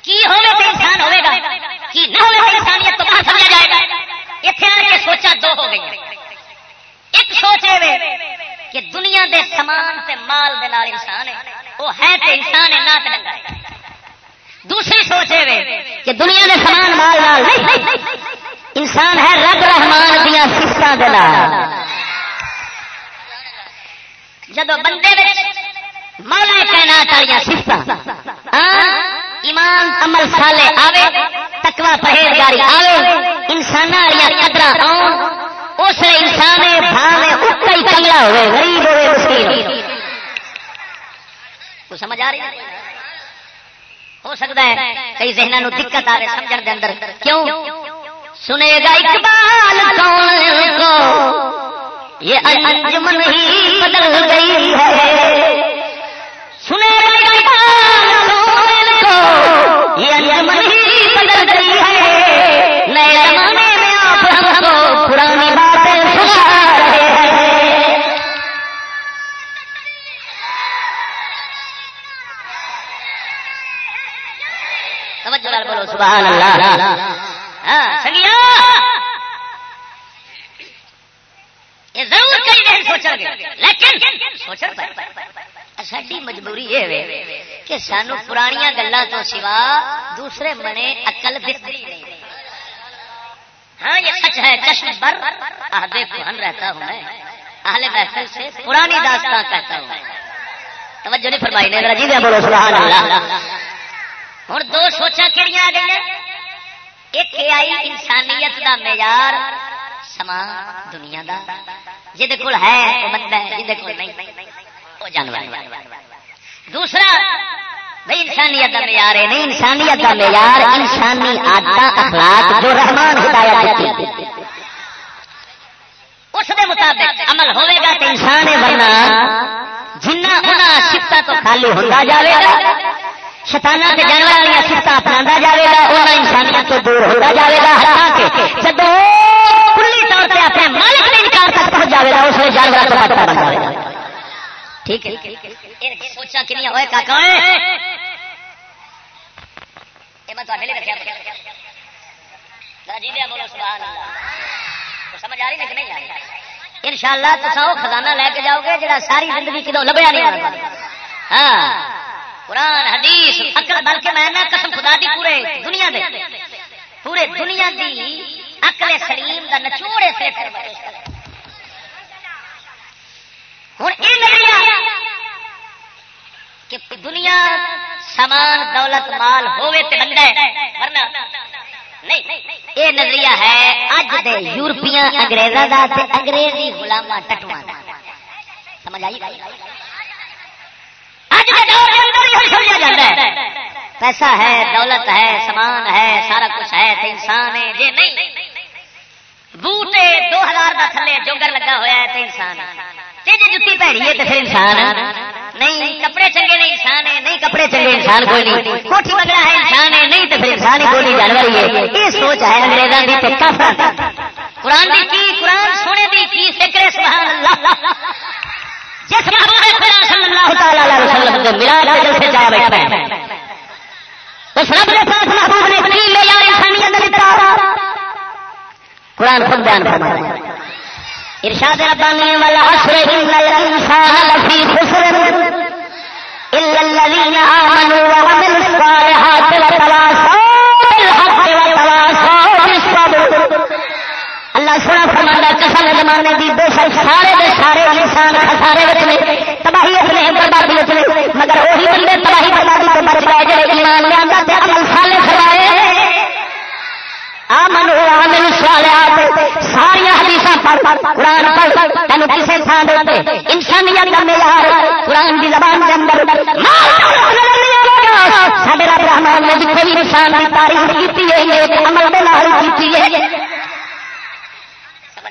کی ہوگا تو انسان ہوئے گا؟ کی نہ ہوئے تو انسانیت تو کہاں سمجھا جائے گا۔ اتنے آ کے سوچا دو ہو گئی ایک سوچ ہے کہ دنیا دے سامان تے مال دے نال انسان ہے۔ وہ ہے تے انسان ہے، نہ ڈنگا دوسری سوچ ہے کہ دنیا دے سامان مال نال نہیں۔ انسان ہے رب رحمان دیا سفت جب بندے مولا کہنا چاہیے سفت ہاں، ایمان عمل سالے آوے تکوا پہیزگاری آوے انسان والی قدر آن اس انسان بھاوے، اکا ہی کنگلا ہوئے غریب ہوئے مسکین تو سمجھ آ رہی ہو سکتا ہے، کئی ذہنوں دقت آ رہے سمجھ دے اندر۔ کیوں؟ سنے گا اقبال کون کو؟ یہ انجمن ہی بدل گئی ہے۔ سنے گا اقبال کون کو؟ یہ انجمن ہی بدل گئی ہے۔ نئے زمانے میں آپ ہم کو پرانی باتیں سنا رہے ہیں۔ توجہ بولو، سبحان اللہ۔ ہاں، ضرور کئی سوچا گے لیکن سوچا ساری مجبوری یہ کہ سانو پرانیاں گلوں تو سوا دوسرے منے اکل دکھتی ہاں یہ سچ ہے کشم بر آدھے پہن رہتا ہوں میں۔ اہل محفل سے پرانی داستان کہتا ہوں۔ توجہ نہیں فرمائی نے جی بولو سبحان اللہ۔ ہوں دو سوچا کہڑی آ گئی ایک آئی انسانیت دا معیار سما دنیا دا جہد کول ہے وہ بندہ ہے جہد کول نہیں وہ جانور دوسرا بھائی انسانیت دا معیار ہے نہیں انسانیت دا معیار انسانی آدت اخلاق جو رحمان ہدایت دیتی اس دے مطابق عمل ہوئے گا تو انسان ورنہ جنہ انہاں سفتہ تو خالی ہوتا جاوے گا شتانہ کے جانور والی سفت اپنا جائے گا وہ انسانیت تو دور ہوتا جائے گا ہٹا کے جب کھلی طور پہ اپنے مالک کے انکار تک پہنچ جائے گا اس میں جانور کا پتا بن جائے گا ٹھیک ہے۔ سوچا کہ نہیں ہوئے کاکا جی ان شاء اللہ۔ تو خزانہ لے کے جاؤ گے جا ساری زندگی کدو لبیا نہیں ہاں۔ قرآن، حدیث اکل بلکہ میں نہ قسم خدا دی پورے دنیا دے۔ پورے دنیا دی اکل سلیم دا نچوڑے سے ہوں یہ دنیا سامان، دولت، مال ہوے تے بندہ ورنہ یہ نظریہ ہے اج دے یورپیاں انگریزاں دا تے انگریزی غلاماں ٹٹواں سمجھ آئی؟ گئی اج دے دور دے اندر یہ سمجھا جاندا ہے۔ پیسہ ہے، دولت ہے، سامان ہے، سارا کچھ ہے تے انسان ہے جے نہیں۔ بوٹے دو ہزار کا تھلے جوگر لگا ہوا ہے تے انسان جی،, جی جتی پیڑی ہے تو پھر انسان نہیں، کپڑے چنگے نہیں، انسان ہے۔ نہیں، کپڑے چنگے انسان کوئی نہیں۔ کوٹھی بگڑا ہے، انسان ہے۔ نہیں تو پھر انسان ہی کوئی جانور ہی ہے۔ یہ سوچ ہے انگریزوں کی تے کافر۔ قرآن دی کی، قرآن سونے دی کی فکر سبحان اللہ۔ جس محبوب خدا صلی اللہ تعالی علیہ وسلم کو ملا کے جل سے جا بیٹھا ہے اس رب نے پاس محبوب نے کی لے یا انسانیت نے قرآن خود بیان فرماتا ہے۔ ارشاد ربانی والا عصر ان الانسان لفی خسر۔ الا الذين امنوا وعملوا الصالحات وتواصوا۔ اللہ سنا فرمانا قسم زمانے دی بے شک سارے دے سارے انسان خسارے وچ نے، تباہی وچ نے، بربادی وچ نے، مگر وہی بندے تباہی بربادی تو بچ گئے جڑے ایمان لے آندا تے عمل صالح کرائے آمن عامل صالحات۔ ساری حدیث پڑھ قرآن پڑھ۔ تینوں کسے تھان دے انسانیت کا معیار قرآن دی زبان دے اندر۔ ساڈے رب رحمان نے جتنے بھی انسان کی تعریف کی ہے عمل دے نال کی ہے۔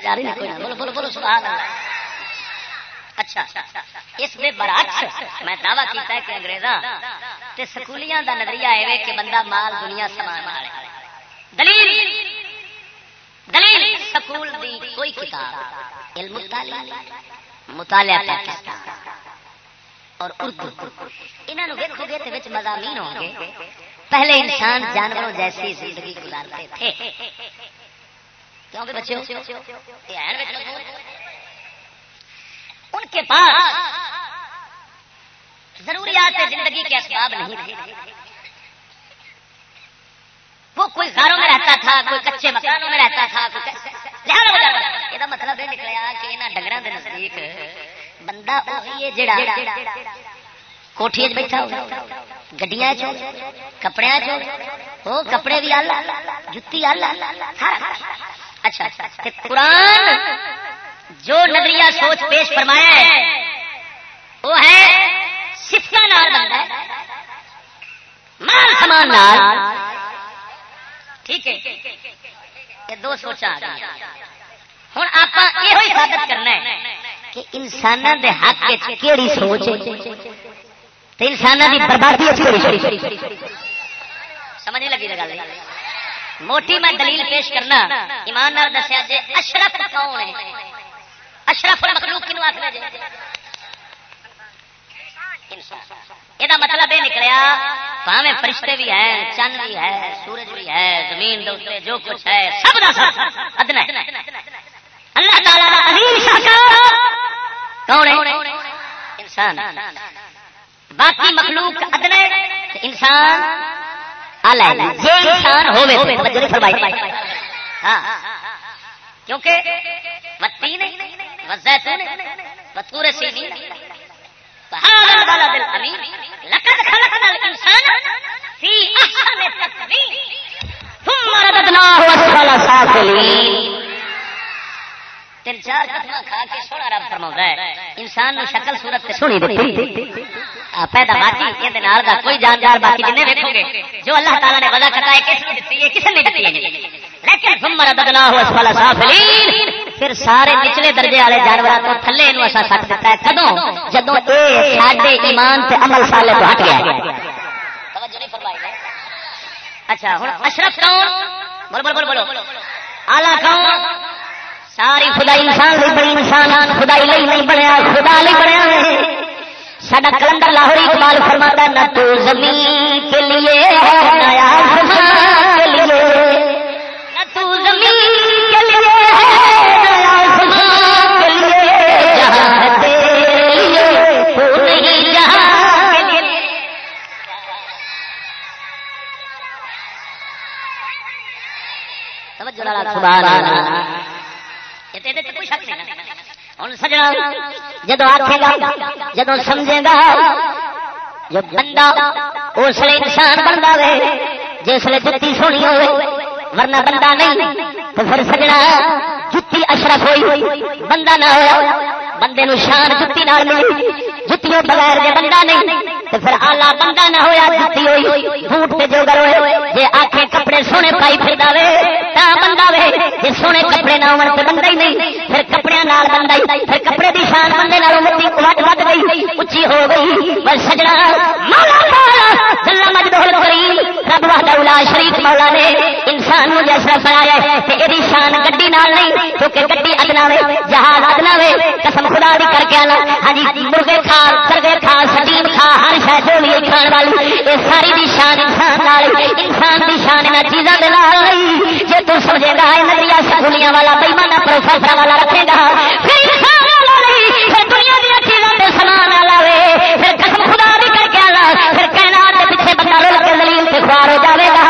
سمجھ آ رہی ہے بولو بولو بولو، سبحان اللہ۔ اچھا اس میں برعکس میں دعویٰ کیتا ہے کہ انگریزاں تے سکولیاں دا نظریہ ہے کہ بندہ مال دنیا سامان والے دلیل دلیل، سکول دی کوئی کتاب، علم مطالعہ پاکستان۔ اور اردو انہوں ویکو گے تو مضامین ہوں گے پہلے انسان جانوروں جیسی زندگی گزارتے تھے۔ کیونکہ بچے ان کے پاس ضروریات زندگی کے اسباب نہیں تھے۔ وہ کوئی گھروں میں رہتا تھا، کوئی کچے مکانوں میں رہتا تھا یہ مطلب یہ نکلا کہ یہاں ڈنگر کے نزدیک بندہ جڑا کوٹھی بیٹھا گڈیا کپڑے وہ کپڑے بھی آل جتی آل اچھا قرآن جو نظریہ سوچ پیش فرمایا ہے وہ ہے سفت مال سامان ٹھیک ہے یہ دو سوچا ہوں آپ یہ ثابت کرنا ہے کہ انسان دے حق کیڑی سوچ انسان کی بربادی سمجھ لگی گل موٹی میں دلیل پیش کرنا، ایمان نال دسیا جی اشرف کون ہے؟ اشرف مخلوق کنو آخر یہ مطلب یہ نکلیا پاوے فرشتے بھی ہیں چند بھی ہے، سورج بھی ہے، زمین جو کچھ ہے، سب ادنا اللہ تعالی کون ہے؟ انسان۔ باقی مخلوق ادنا انسان انسان ہوئے ہاں۔ کیونکہ وتی نہیں وزیتون وطور سینی هذا البلد الامين لقد خلقنا الانسان في احسن تقويم ثم رددناه اسفل سافلين تین چار قسم کھا کے سونا رب فرما ہے۔ انسان نو شکل صورت سونی دیتی پیدا باقی یہ نال دا کوئی جاندار باقی جن ویکو گے، جو اللہ تعالی نے وضع کرتا ہے، کس نے دیتی ہے، کس نے دیتی ہے۔ لیکن ثم رددناه اسفل سافلين پھر سارے نچلے درجے والے جانوروں کو تھلے نو ایسا سٹ دیتا ہے۔ کدو جدو اے ساڈے ایمان تے عمل سالے تو ہٹ گیا۔ اچھا ہوں اشرف کون؟ بولو بولو بولو آلہ کون؟ ساری خدا انسان لی بڑی انسان خدائی لئی نہیں بنیا، خدا لی بنیا سڈا کلندر لاہور اقبال فرماتا نہ تو زمین کے لیے نیا کے لیے۔ نہ تو زمین کے لیے جدو آخے گا جدو سمجھے گا، جو بندہ اس لیے انسان بنتا رہے جسے جتی سونی ہوئے ورنہ بندہ نہیں۔ تو پھر سجنا جتی اشرف ہوئی، بندہ نہ ہوا بندے نو شان جتی نال ملی، جتیوں بغیر جے بندہ نہیں، تو پھر آلہ بندہ نہ ہویا، جتی ہوئی، بوٹ پہ جو گر ہوئے، جے آنکھیں کپڑے سونے پائی پھر دے تا بندہ وے، جے سونے کپڑے نہ ہون تے بندہ ہی نہیں، پھر کپڑے نال بندہ ہی، پھر کپڑے دی شان بندے نال مٹی وٹ وٹ گئی، اونچی ہو گئی، بس سجنا، مولا مولا جل مجدہ الکریم رب وحدہ لا شریک مولا نے، انسان نو جیسا بنایا ہے تے شان گڈی نال نہیں کیونکہ گڈی ادنا وے، جہاز ادنا وے، قسم خدا دی کر کے آنا۔ ہاں جی مرغے کھا سرگے کھا سٹیم کھا ہر شاید جو بھی کھان والی یہ ساری دی شان انسان نال، انسان دی شان نہ چیزاں دے نال جے تو سمجھے گا، اے نظریہ سکولیاں والا بے ایمان پروفیسر والا رکھے گا۔ پھر انسان والا نہیں، پھر دنیا دی چیزاں دے سامان والا وے۔ پھر قسم خدا دی کر کے آنا۔ پھر کائنات دے پیچھے بندہ رول کے ذلیل تے خوار ہو جاوے گا۔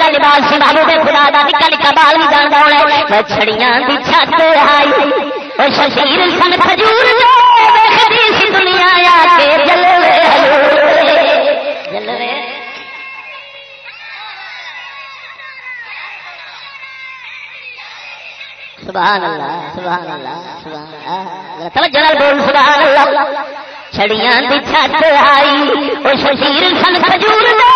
دا لباس سی محبوب خدا دا نکا نکا بال بھی جاندا ہونا ہے چھڑیاں دی چھت آئی او ششیر سن کھجور جو سی دنیا آ کے جلوے جلوے سبحان اللہ سبحان اللہ سبحان اللہ توجہ نال بول سبحان اللہ چھڑیاں دی چھت آئی او ششیر سن کھجور دے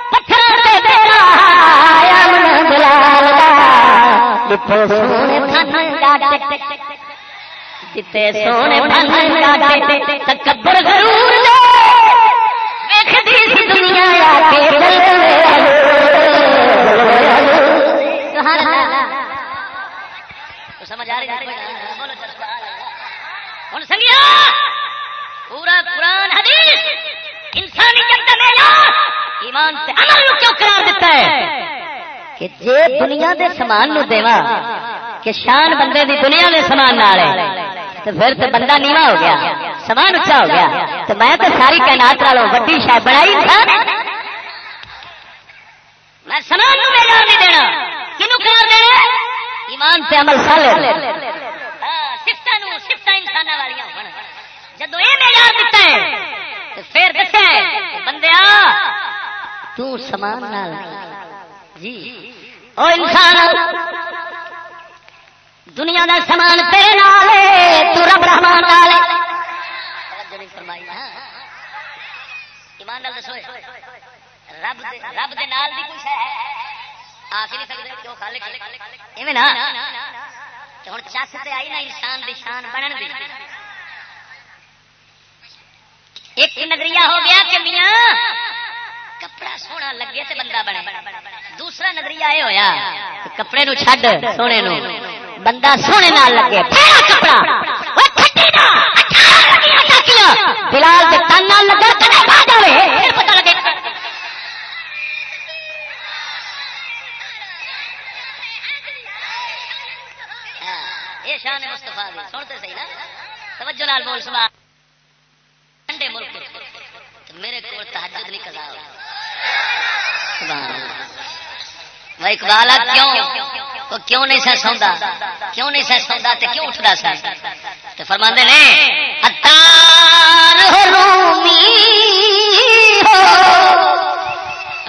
تے تیرا آیا دلال جتے سونے تکبر غرور جے دنیا دے سامان نو دیواں، کہ شان بندے دی دنیا دے سامان نال ہے تو پھر تو بندہ نیوا ہو گیا، سامان اچا ہو گیا۔ تو میں تو ساری کائنات والوں وڈی شاید بنائی انسان میں سامان نو نہیں دینا۔ قرار دینا؟ ایمان سے عمل سال نو والیاں ہون۔ جدو یہ معیار ہے پھر ہے بندیا، تو سامان نال۔ جی۔ او انسان، دنیا دا سامان تیرے نال تو رب رحمان نال فرمائی ایمان نال دسو۔ رب رب دے نال دی کوئی شے ہے؟ آخ نہیں سکدے کیوں خالق ایویں نا۔ ہن چس تے آئی نا، انسان دی شان بنن دی۔ ایک نظریہ ہو گیا کہ میاں کپڑا سونا لگے تے بندہ بنے۔ دوسرا نظریہ یہ ہویا کپڑے نو چھڈ سونے نو بندہ سونے نال لگے پھیرا کپڑا او پھٹی دا اچھا لگیا تاکیا بلال دے تن نال لگا کنے با جاوے پھر پتہ لگے اے شان مصطفی دی سنتے صحیح نا توجہ نال بول سبحان ٹھنڈے ملک میرے کو تحجد نہیں قضا ہو سبحان اللہ وہ اقبال کیوں? وہ کیوں نہیں سہ سوندا? کیوں نہیں سہ سوندا تے کیوں اٹھدا سا؟ تے فرماندے نے، اتار ہو رومی ہو،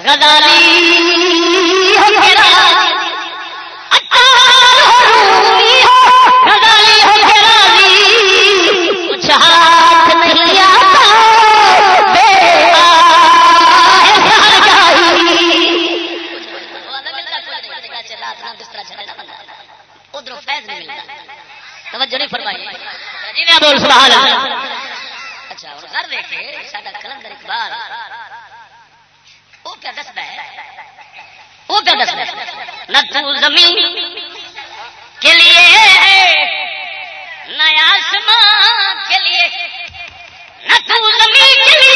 غزالی بول سبحان اللہ اچھا وہ کیا دستا ہے؟ وہ کیا زمین کے لیے نیا آسمان کے لیے، نہ تو زمین کے لیے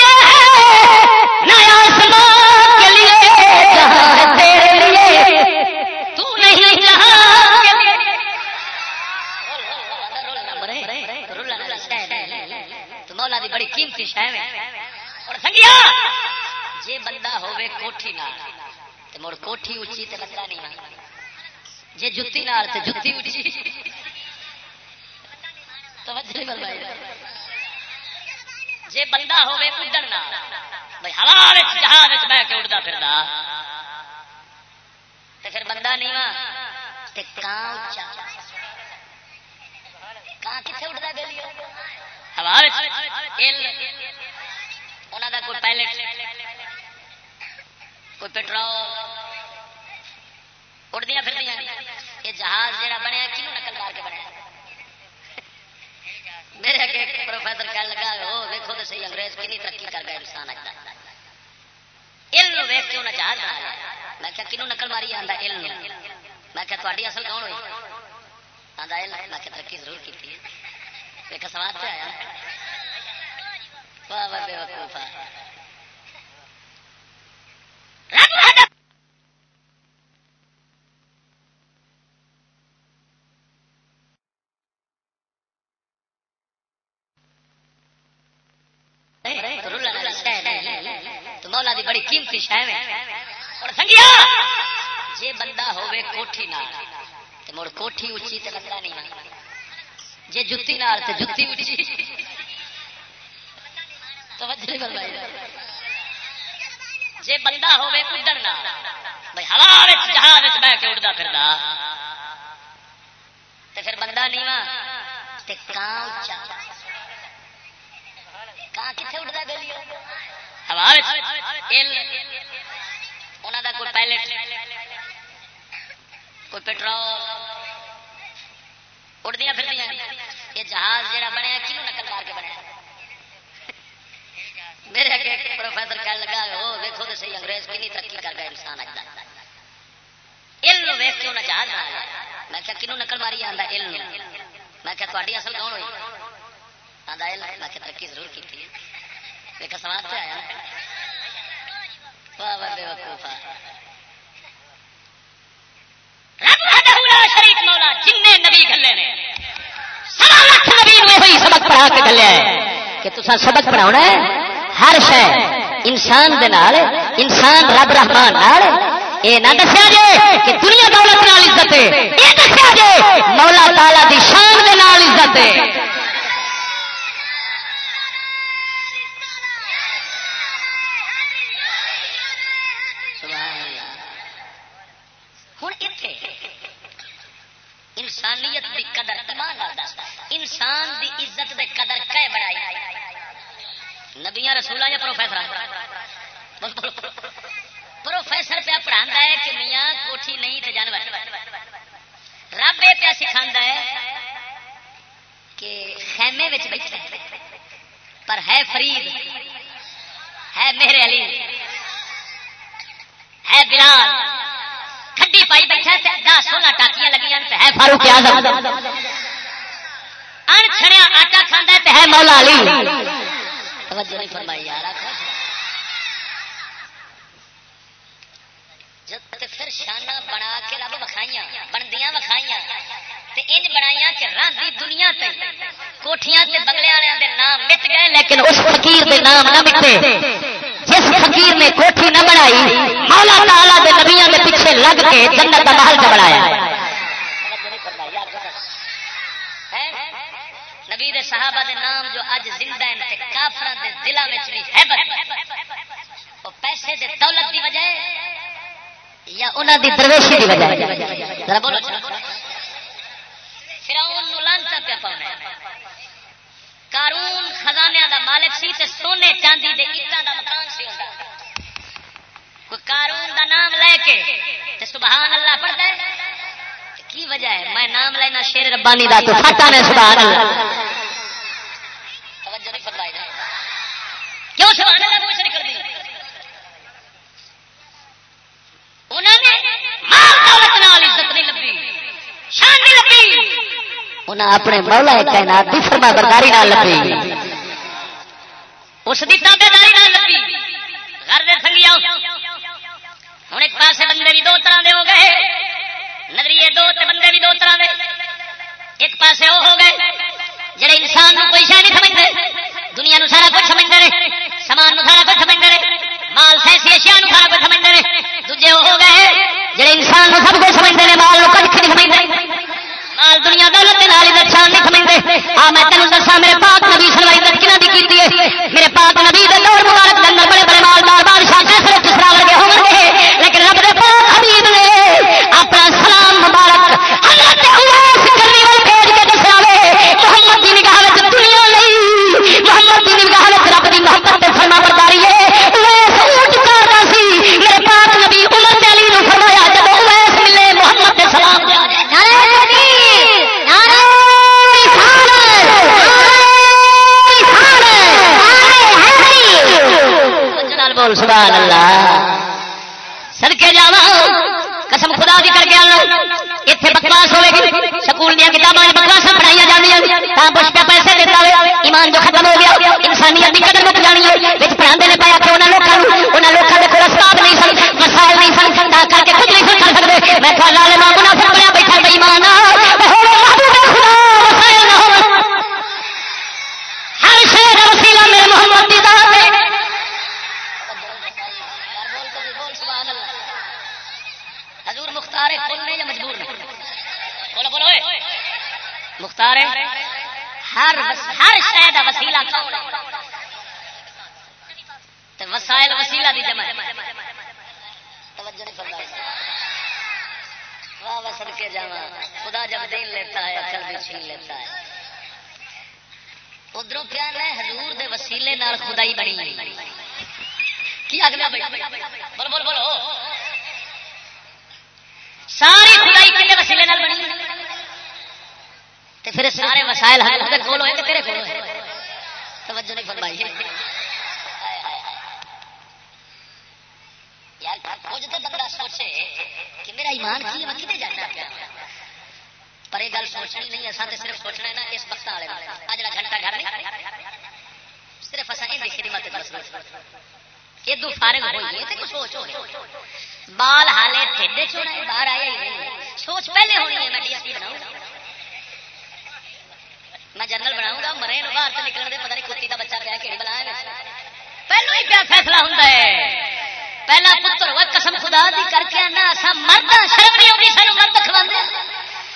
اور جے بندہ ہوے کوٹھی نال، تے مڑ کوٹھی اچھی تے لگا نہیں جے جتی نال تے جتی اچھی توجہ نہیں جے بندہ ہوے اڈن نال، بھئی ہوا وچ جہاز وچ بیٹھ کے اڑدا پھردا۔ تے پھر بندہ نہیں تے کاں کاں کتنے اڑتا ہوا انہوں کا کوئی پائلٹ، کوئی پیٹرول اڑدیا پھر یہ جہاز جہاں بنیا کنو نقل مار کے بنیا میرے اگے پروفیسر کہنے لگا وہ ویکو تو صحیح انگریز کنی ترقی کر گئے ہندوستان علم ویک کے انہیں جہاز بنا میں کیا کنو نقل ماری آتا علم میں کیا تاری اصل کون ہوئی؟ آتا علم۔ میں کیا ترقی ضرور کی ایک سوال سے آیا واہ واہ بے وقوفا تو مولا دی بڑی قیمتی شہ اور سنگیا جے بندہ ہوے کوٹھی نال، تے مڑ کوٹھی اچھی تے لگا نہیں جے جتی نال، تے جتی اچھی توجہ بندہ ہوے اڈن ہوا جہاز وچ بیٹھ کے اڑدا پھردا۔ تے پھر بندہ نہیں وا تے کاں اچا کاں کتنے ہوا دا کوئی پائلٹ کوئی پیٹرول۔ اڑدیا پھر یہ جہاز جہاں بنیا کنو نقل مار کے بنیا؟ میرے اگے ایک پروفیسر کہنے لگا وہ ویکو تو صحیح انگریز کنی ترقی کر گیا گئے ہندوستان علم ویک کے انہیں جہاز بنا میں کیا کنو نقل ماری آتا علم میں کیا تاری اصل کون ہوئی؟ آتا علم۔ میں کیا ترقی ضرور کی ایک سوال سے آیا واہ واہ، بے وقوفا شریف مولا جن نے نبی گلے نے۔ سوا لکھ نبی ہوئی سبق پڑھا کے گلے کہ تصا سبق پڑھاؤنا ہے؟ ہر شہ انسان دے نال، انسان رب رحمان نال. اے نہ دسیا جے کہ دنیا دولت نال عزت ہے، اے دسیا جے مولا تعالی دی شان دے نال عزت ہے. انسانیت دی قدر ایمان انسان دی عزت دے قدر کہ بڑائی نبیاں رسولہ یا پروفیسر پروفیسر پہ پڑھا ہے کہ میاں کوٹھی نہیں تے جانور رب یہ پیا سکھا ہے کہ خیمے بیٹھے پر ہے فرید، ہے میرے علی، ہے بلال۔ کھڈی پائی بیٹھا دس سولہ ٹاکیاں لگیاں ہے فاروق اعظم۔ ان چھڑیا آٹا کھانا ہے مولا علی۔ توجہ نہیں فرمائی، یار پھر شانہ بنا کے رب وکھائیاں، بندیاں وکھائیاں، تے انج بنائیاں کہ راندی دنیا تے۔ کوٹھیاں تے بنگلے والے دے نام مٹ گئے، لیکن اس فقیر دے نام نہ مٹے۔ جس فقیر نے کوٹھی نہ بنائی، مولا تعالی دے نبیوں کے پیچھے لگ کے جنت دا محل چ بنایا۔ نبی دے صحابہ دے نام جو اج زندہ ہیں تے کافراں دے دلاں وچ بھی ہیبت او پیسے دے دولت دی وجہ یا انہاں دی درویشی دی وجہ ذرا بولو فرعون نو لانتا پیا پاونا قارون خزانے دا مالک سی تے سونے چاندی دے اٹاں دا مکان سی ہوندا۔ کوئی قارون دا نام لے کے تے سبحان اللہ پڑھدا ہے؟ کی وجہ ہے؟ میں نام لینا شیر ربانی دا تو پھٹا نے سبحان اللہ توجہ نہیں فرمائی کیوں سبحان اللہ پوچھ انہیں اپنے مولا کائنات کی فرما برداری نہ لگی اس کی تابے داری نہ لگی گھر دے سنگیا ہوں ایک پاس بندے بھی دو طرح دے ہو گئے۔ نظریے دو تے بندے بھی دو طرح دے۔ ایک پاسے وہ ہو گئے جڑے انسان کو کوئی شہ نہیں سمجھتے دنیا نو سارا کچھ سمجھتے رہے۔ سامان سارا کچھ سمجھتے رہے۔ مال سیسی اشیا سارا کچھ سمجھتے رہے۔ دوجے وہ ہو گئے جڑے انسان سب کچھ سمجھتے ہیں مال کچھ نہیں سمجھتے مال دنیا دولت کے نال نقصان نہیں سمجھتے آ میں تینوں دسا میرے پاک نبی سنوائی ترکیاں کیتی ہے؟ میرے پاک نبی دور مبارک کے اندر بڑے بڑے مالدار بادشاہ کیسے کسرا لگے ہوں گے لیکن رب دے پاک حبیب نے اپنا سلام مبارک حضرت اویس کرنی والے بھیج کے دسیا محمد کی نگاہ دنیا نہیں محمد کی نگاہ رب کی محبت فرما برداری ہے بول سبحان اللہ۔ سڑکے جا قسم خدا بھی کر کے اتنے بکواس ہوئے گی۔ سکول دیا کتابیں بکواس پڑھائی جاتی پہ پیسے دیتا ہوئے، ایمان جو ختم ہو گیا، انسانیت کی قدر مک جانی ہے پڑھا نے پایا کہ انہوں لوگوں انہوں لوگوں کے کول اسباب نہیں سن مسائل نہیں سن سکتا کر کے کچھ نہیں سن کر سکتے میں کہا لال ماں منافع بڑا بیٹھا بے ایمان ہر شہر وسیلہ میرے محمد کی ذات ہے مختار کھولنے یا مجبور نہیں بولو بولو مختار ہر ہر شہر وسیلہ وسائل وسیلہ دی جمع کے جاوا خدا جب دین لیتا ہے اکل بھی چھین لیتا ہے۔ ادھر کیا ہے حضور دے وسیلے نال خدائی بنی۔ کی آگے بولو بولو بولو۔ ساری خدائی کنے وسیلے نال بنی۔ تے پھر سارے وسائل حضرت دے کول ہوئے تے تیرے کول ہوئے۔ توجہ نہیں فرمائی۔ یار، کچھ تو بندہ سوچے کہ میرا ایمان کی ہے؟ میں کتے جانا پیا گل سوچنی نہیں اصل تو صرف سوچنا ہے نا اس وقت والے۔ آ جڑا گھنٹہ گھر نہیں، صرف اصل یہ خدمت ادو فارغ ہوئی ہے کچھ سوچ ہو بال حالے ٹھڈے چھوڑا ہے، باہر آیا ہی نہیں۔ سوچ پہلے ہونی ہے، میں ڈی ایس پی بناؤں گا۔ میں جنرل بناؤں گا، مرے باہر سے نکلنے دے، پتہ نہیں کتی کا بچہ پیا کہ بلا پہلو ہی پیا فیصلہ ہوتا ہے۔ پہلا پتر وہ قسم خدا دی کر کے آنا اصا مرد شرم نہیں ہوگی سانو مرد کھوا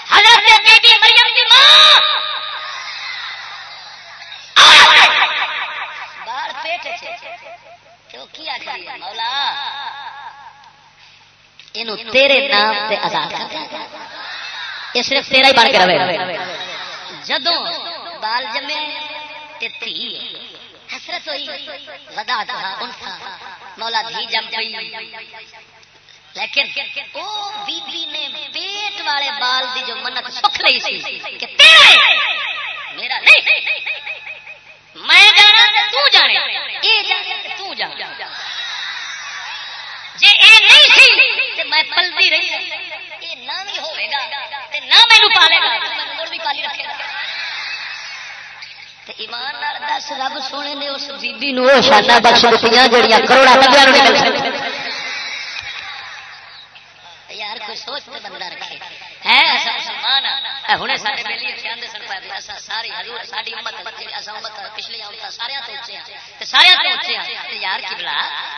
حضرت بی بی مریم دی ماں! باہر پیٹ مولا تیرے نام سے آزاد یہ صرف تیرا ہی بن کے رہے جدو بال جمے حسرت ہوئی، ودا تھا مولا، دھی جم گئی لیکن او بی بی نے پیٹ والے بال دی جو منت سکھ رہی سی کہ تیرے میرا نہیں، میں جانا تو جانے، اے جانے تو جانے جی اے نہیں سی تے میں پلتی رہی یہ نہ بھی ہوئے گا تے نہ مینو پالے گا۔ تو بھی پالی رکھے گا۔ ایمان دس، رب سونے نے اس بی نو شانہ بخش دیتی جہاں کروڑا بندہ نکل یار کوئی سوچ تو بندہ رکھے ہے ایسا مسلمان؟ ہوں سارے سن ساری حضور امت امت پچھلی امت سارے تو ہیں۔ سارے تو ہیں۔ یار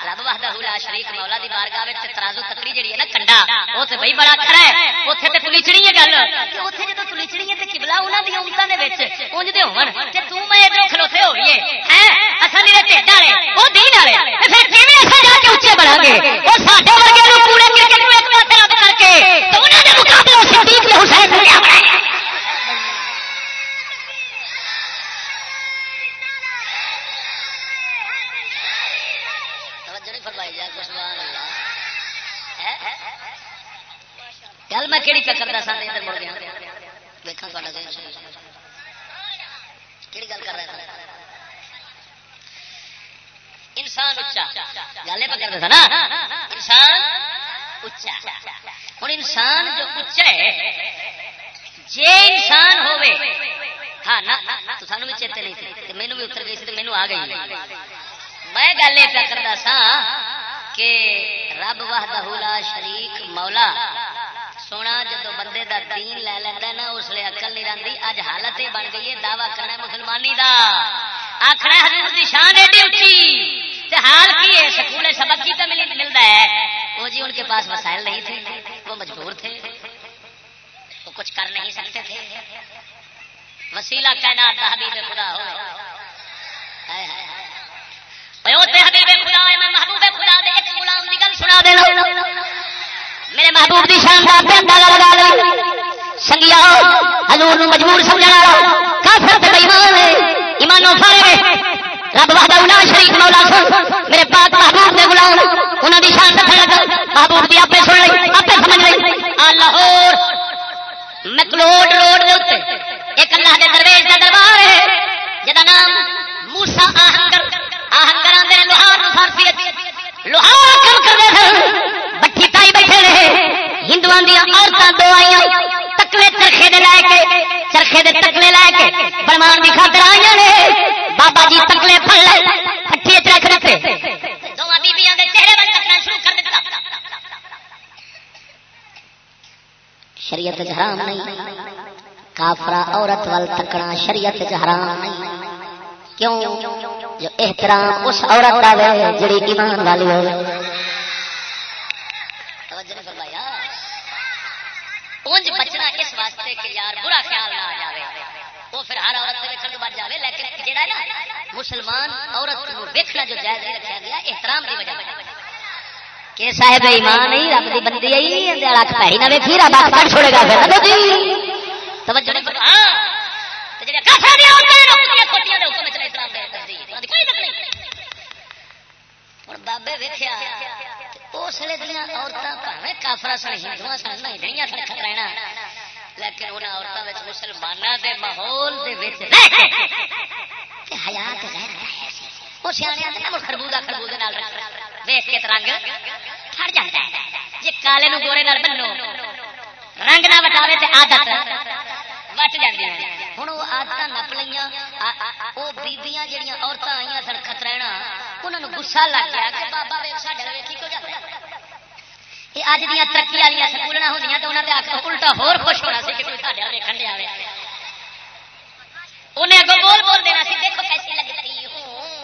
رب وحدہ لا مولا دی بارگاہ وچ ترازو جڑی ہے نا، کنڈا۔ او تے بھئی بڑا کھڑا ہے۔ اوتھے تے ہے گل۔ اوتھے جے تو ہے تے قبلہ انہاں دی امتاں دے وچ اونج دے ہون۔ تے تو میں کھلوتے ہیں ٹھڈ والے او دین والے۔ پھر کیویں جا کے اونچے گے او ساڈے ورگے نو کرکٹ نو صدیق نے حسین نے کیا اچھا، بنایا گل میں کہڑی پہ کرتا سا ادھر مڑ گیا دیکھا کہڑی گل کر رہا تھا انسان اچا گل پہ کرتا تھا نا؟ انسان اچا ہوں انسان جو اچا ہے جے انسان ہوئے ہاں نا تو سانو بھی چیتے نہیں تھے مینو بھی اتر گئی سی مینو آ گئی میں گل یہ پیا کرتا سا کہ رب واہدہ شریک مولا سونا جدو بندے دا دین لے لینا نا اس لیے اکل نہیں رہتی اج حالت ہی بن گئی ہے دعوی کرنا مسلمانی دا آخر حضرت دی شان ایڈی اچھی حال کی ہے سکول سبق کی تو ملتا ہے وہ جی ان کے پاس وسائل نہیں تھے، وہ مجبور تھے۔ وہ کچھ کر نہیں سکتے تھے۔ وسیلہ کہنا حبیب خدا ہو۔ حبیب خدا میں محبوب خدا دے ایک غلام دی گل سنا دینا میرے محبوب کی شاندار پہ اندازہ لگا لو سنگیا، حضور نو مجبور سمجھنا۔ کافر تے بے ایمان ہے۔ ایمانوں سارے۔ رب وحدہ الا شریک مولا سن۔ میرے پاک محبوب دے غلام، انہاں دی شان تے لگا۔ محبوب دی اپے سن لئی اپے سمجھ لئی۔ آ لاہور، مکلوڈ روڈ دے اوتے ایک اللہ دے درویش دا دربار ہے، جدا نام موسی آہنگر۔ آہنگر آندے لوہار فارسی لوہار کم کردے سن۔ بیٹھے رہے۔ ہندو دیا عورتیں دو آئی تکلے چرخے دے لے کے چرخے دے تکلے لے کے۔ بلوان کی خاطر آئی نے۔ بابا جی تکلے پڑ لے پٹھی رکھ دیتے شریعت حرام نہیں۔ کافرا عورت وال تکنا شریعت حرام نہیں۔ کیوں؟ جو احترام اس عورت کا جڑی ایمان والی ہوگی اونج بچنا اس واسطے کہ یار برا خیال نہ آ جائے وہ پھر ہر عورت سے ویکن بچ جائے لیکن جہاں نا، مسلمان عورت کو ویکنا جو جائز نہیں رکھا گیا، احترام کی وجہ کہ صاحب ایمان نہیں، رب کی بندی آئی اک پیڑی نہ ویکھی، رب اک کٹ چھوڑے گا، پھر جی توجہ نہیں ہاں۔ بابے ویخیا اس لیے دیا عورتیں کافر سن ہندو سن نہیں سن خطرنا لیکن ان عورتوں مسلمانوں کے ماحول حیات وہ سیاح خربوزہ خربوزے ویخ کے رنگ پڑ جاتا ہے جی کالے نو گورے بنو رنگ نہ بٹاوے وٹ جی ہوں وہ آدت نپ لیا وہ بیبیاں جہیا عورتیں آئی سن خطرنا انہوں نے گسا لگ گیا کہ بابا ویک ساڈے ویکھی کیوں جاتا یہ اج دیا ترقی والی سکول ہوں تو انہوں نے آخر الٹا ہور خوش ہونا سی کہ کوئی ساڈے ویکن دیا انہیں اگوں بول بول دینا سی دیکھو کیسی لگ رہی ہوں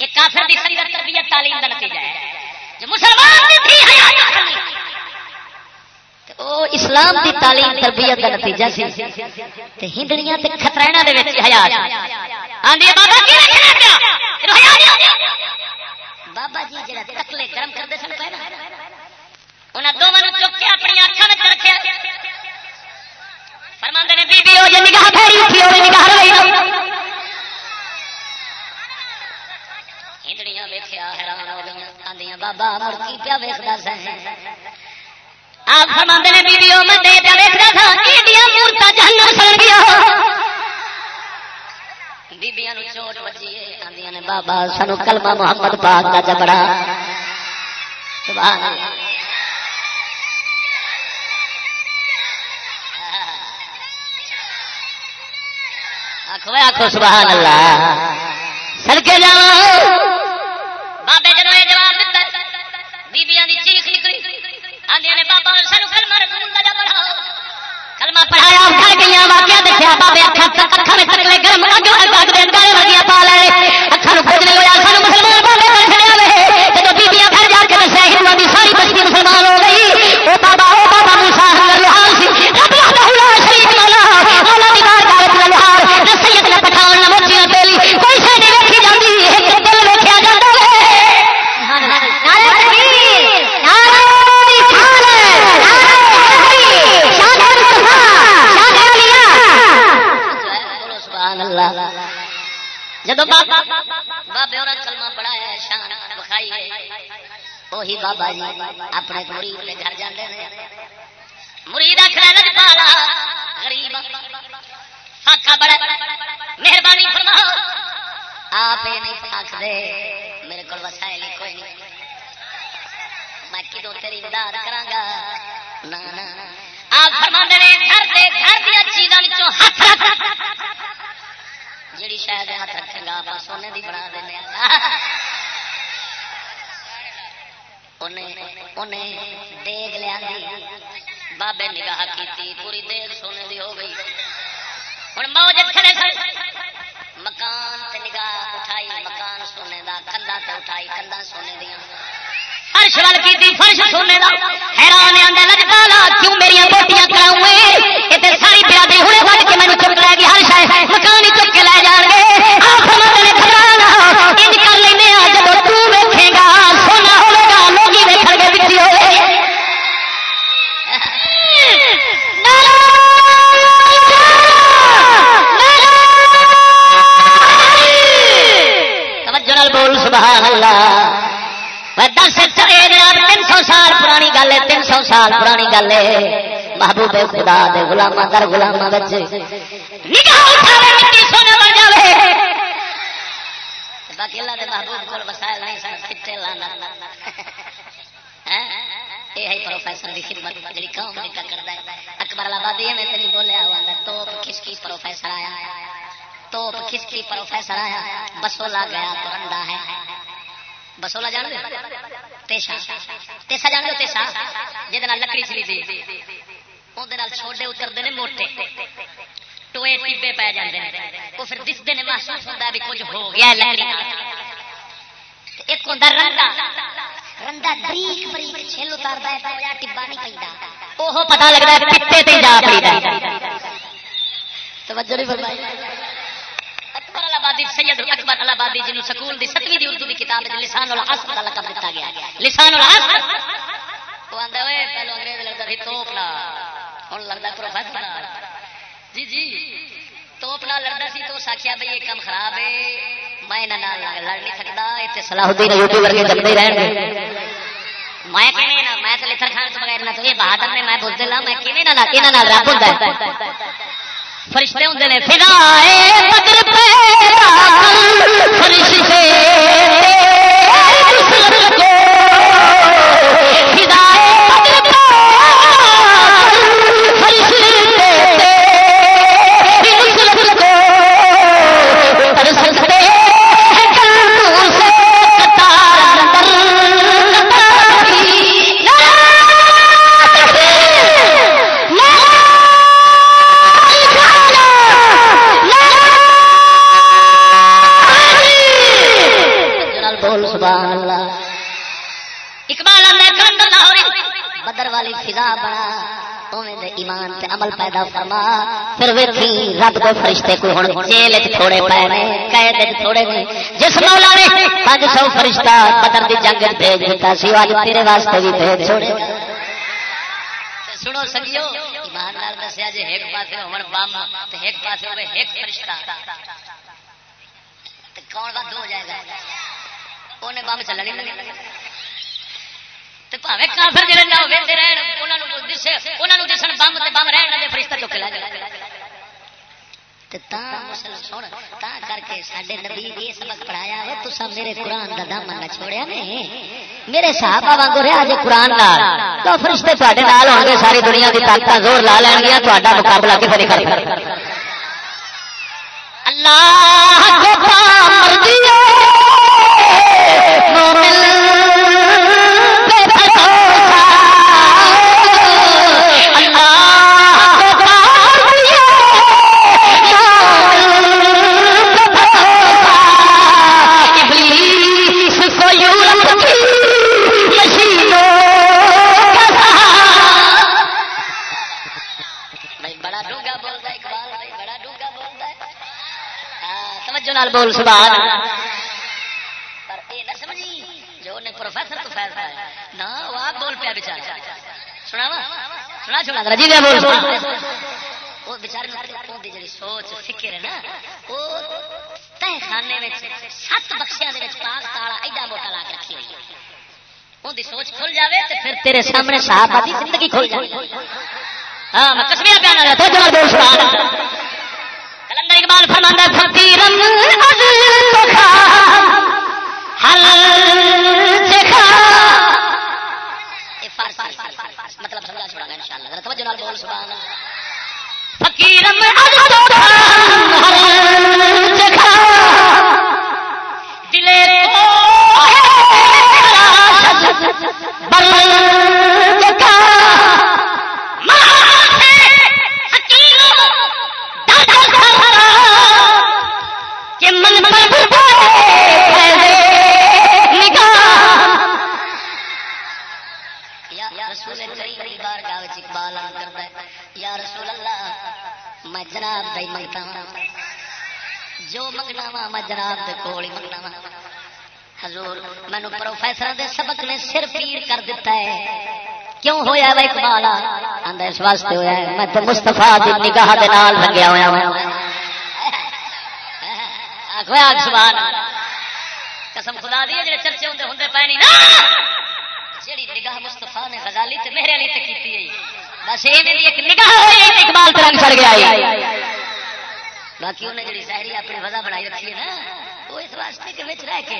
یہ کافر دی خرید تربیت تعلیم کا نتیجہ ہے جو مسلمان دی تھی حیا نہ کرنی اسلام دی تعلیم تربیت کا نتیجہ سی۔ ہندڑیاں خطرائنا جی، بابا جی جڑا تکلے گرم کرتے سن پہ انہیں دونوں چک کے اپنی اکھان میں رکھا فرماندے نے، بی بی نگاہ پھیری نگاہ رہی ہندڑیاں ویکھیا، حیران ہو گئی آندیاں بابا، مڑکی پیا ویکھدا سن۔ آپ فرما نے ویڈیو میں دے پیا ویکھدا تھا ایڈیاں مورتا جہنم سڑ گیا بیبیاں نو چوٹ وجی ہے آندیاں نے بابا سانو کلمہ محمد پاک دا جبڑا سبحان اللہ آخو آخو سبحان اللہ سڑکے جا کلمہ پڑھایا اٹھا گئی واقعہ دیکھا بابے اکھا اکھا میں تکلے گرم دے اندر پا لے اکھا نو مسلمان بابے جب بابے اور کلمہ پڑھایا ہے، شان بخائی ہے۔ وہی بابا جی اپنے مرید کے گھر جاندے جانے مرید آخر پالا، غریب۔ فاقا بڑا مہربانی فرماؤ۔ آپ یہ نہیں آخر میرے کو وسائل کوئی نہیں۔ میں کدو تیری امداد کرا آپ فرما نے، گھر دے گھر دیا چیزوں ہاتھ رکھ۔ جیڑی شاید ہاتھ رکھے گا آپ سونے دی بنا دینے دیگ لیا بابے نگاہ کی پوری دیگ سونے دی ہو گئی۔ ہوں موج کھڑے مکان تے نگاہ اٹھائی، مکان سونے دا کندھا تے اٹھائی کندھا سونے دیا فرش وال کی فرش سونے دا۔ حیران آندا لجپالا کیوں میری بوٹیاں کراؤں اے تے ساری برادری اللہ دس تین سو سال پرانی گل ہے، تین سو سال پرانی گل ہے۔ محبوب خدا دے گلاما در گلاما باقی اللہ دے محبوب وسائل نہیں سن لانا ہاں؟ پروفیسر کی خدمت قوم ہے۔ اکبر آبادی میں بولیا ہوا توپ کھسکی پروفیسر آیا۔ توپ کھسکی پروفیسر آیا بسولا گیا تو ہے۔ بسولا جان تیسا تیسا جان دو تیسا جی لکڑی چلی دی۔ اندر چھوٹے اترتے ہیں موٹے۔ ٹوئے ٹیبے پی جاتے ہیں وہ پھر دستے ہیں محسوس ہوتا بھی کچھ ہو گیا لکڑی ایک ہوتا رنگا۔ رنگا بریک بریک چھل اتارتا ہے ٹبا نہیں پہ وہ پتا لگتا ہے توجہ نہیں فرمائی۔ آبادی سید اکبر آبادی جنہوں سکول دی ستویں دی اردو دی کتاب لسان العصر کا لقب دتا گیا۔ لسان العصر۔ وہ آندا اوے پہلو انگریز لگدا سی توپ نال۔ ہن لگدا پروفیسر نال۔ جی جی۔ توپ نال لڑدا سی، تو ساکھیا بھئی یہ کام خراب ہے۔ میں انہاں نال لڑ نہیں سکدا ایتھے صلاح الدین ایوبی ورگے جمدے رہن گے۔ میں کیویں نہ میں تے لتھر خان تو بغیر نہ تو یہ بہادر نے میں بزدل ہاں میں کیویں نہ انہاں نال رب ہوندا ہے؟ فرشتے ہوں نے پیدا فرشتے عمل پیدا فرما۔ پھر ویکھی رب دے فرشتے کوئی ہن جیل وچ تھوڑے پے نے قید وچ تھوڑے نے۔ جس مولا نے 500 فرشتہ بدر دی جنگ وچ بھیج دتا سی اج تیرے واسطے بھی بھیج چھوڑے۔ سنو سنگیو ایمان نال دسیا جے ایک پاسے ہون بم تے ایک پاسے ہوے ایک فرشتہ۔ تے کون ود ہو جائے گا؟ اونے بم چلنے نہیں۔ کافر جڑے نہ ویندے رہن، انہاں دسے انہاں دسن بم تے بم رہن دے فرشتہ چک لے کر کے نبی سبق پڑھایا ہے تو میرے قرآن دامن نہ چھوڑیا میرے صحابہ وانگو رہا جی قرآن تو فرشتے تے نال گے، ساری دنیا کی طاقت زور لا لین گیا مقابلہ کسی نہیں کر اللہ کو مرضی ہاں، نال بول، سبحان پر نہ سمجھی، جو نے پروفیسر تو فیض پایا نہ، وہ آپ بول پیا بیچارہ سنا وا سنا چھوڑا جی بول وہ دی جڑی سوچ، فکر ہے نا، وہ تہ خانے سات بخشیاں دے وچ پاک تالا ایڈا موٹا لا کے رکھی ہوئی ہے۔ دی سوچ کھل جاوے تے پھر تیرے سامنے صحابہ دی زندگی کھل جائے ہاں میں تسبیح بیان ہاں۔ جو منگنا وا میں جناب کول ہی منگنا وا ہزور مینو پروفیسر سبق نے سر پیر کر دیتا ہے۔ کیوں ہویا ہے اقبال؟ اس واسطے ہویا ہے۔ میں تو مستفا نگاہ لگیا ہوا رنگیا ہوں ہاں۔ آکھو قسم خدا دی چرچے نہیں۔ جی نگاہ مستفا نے غزالی میرے لیے بس ایک نگاہ اقبال گیا باقی انہیں جڑی ظاہری اپنی وجہ بنائی رکھی ہے نا، وہ اس واسطے کہ وچ رہ کے،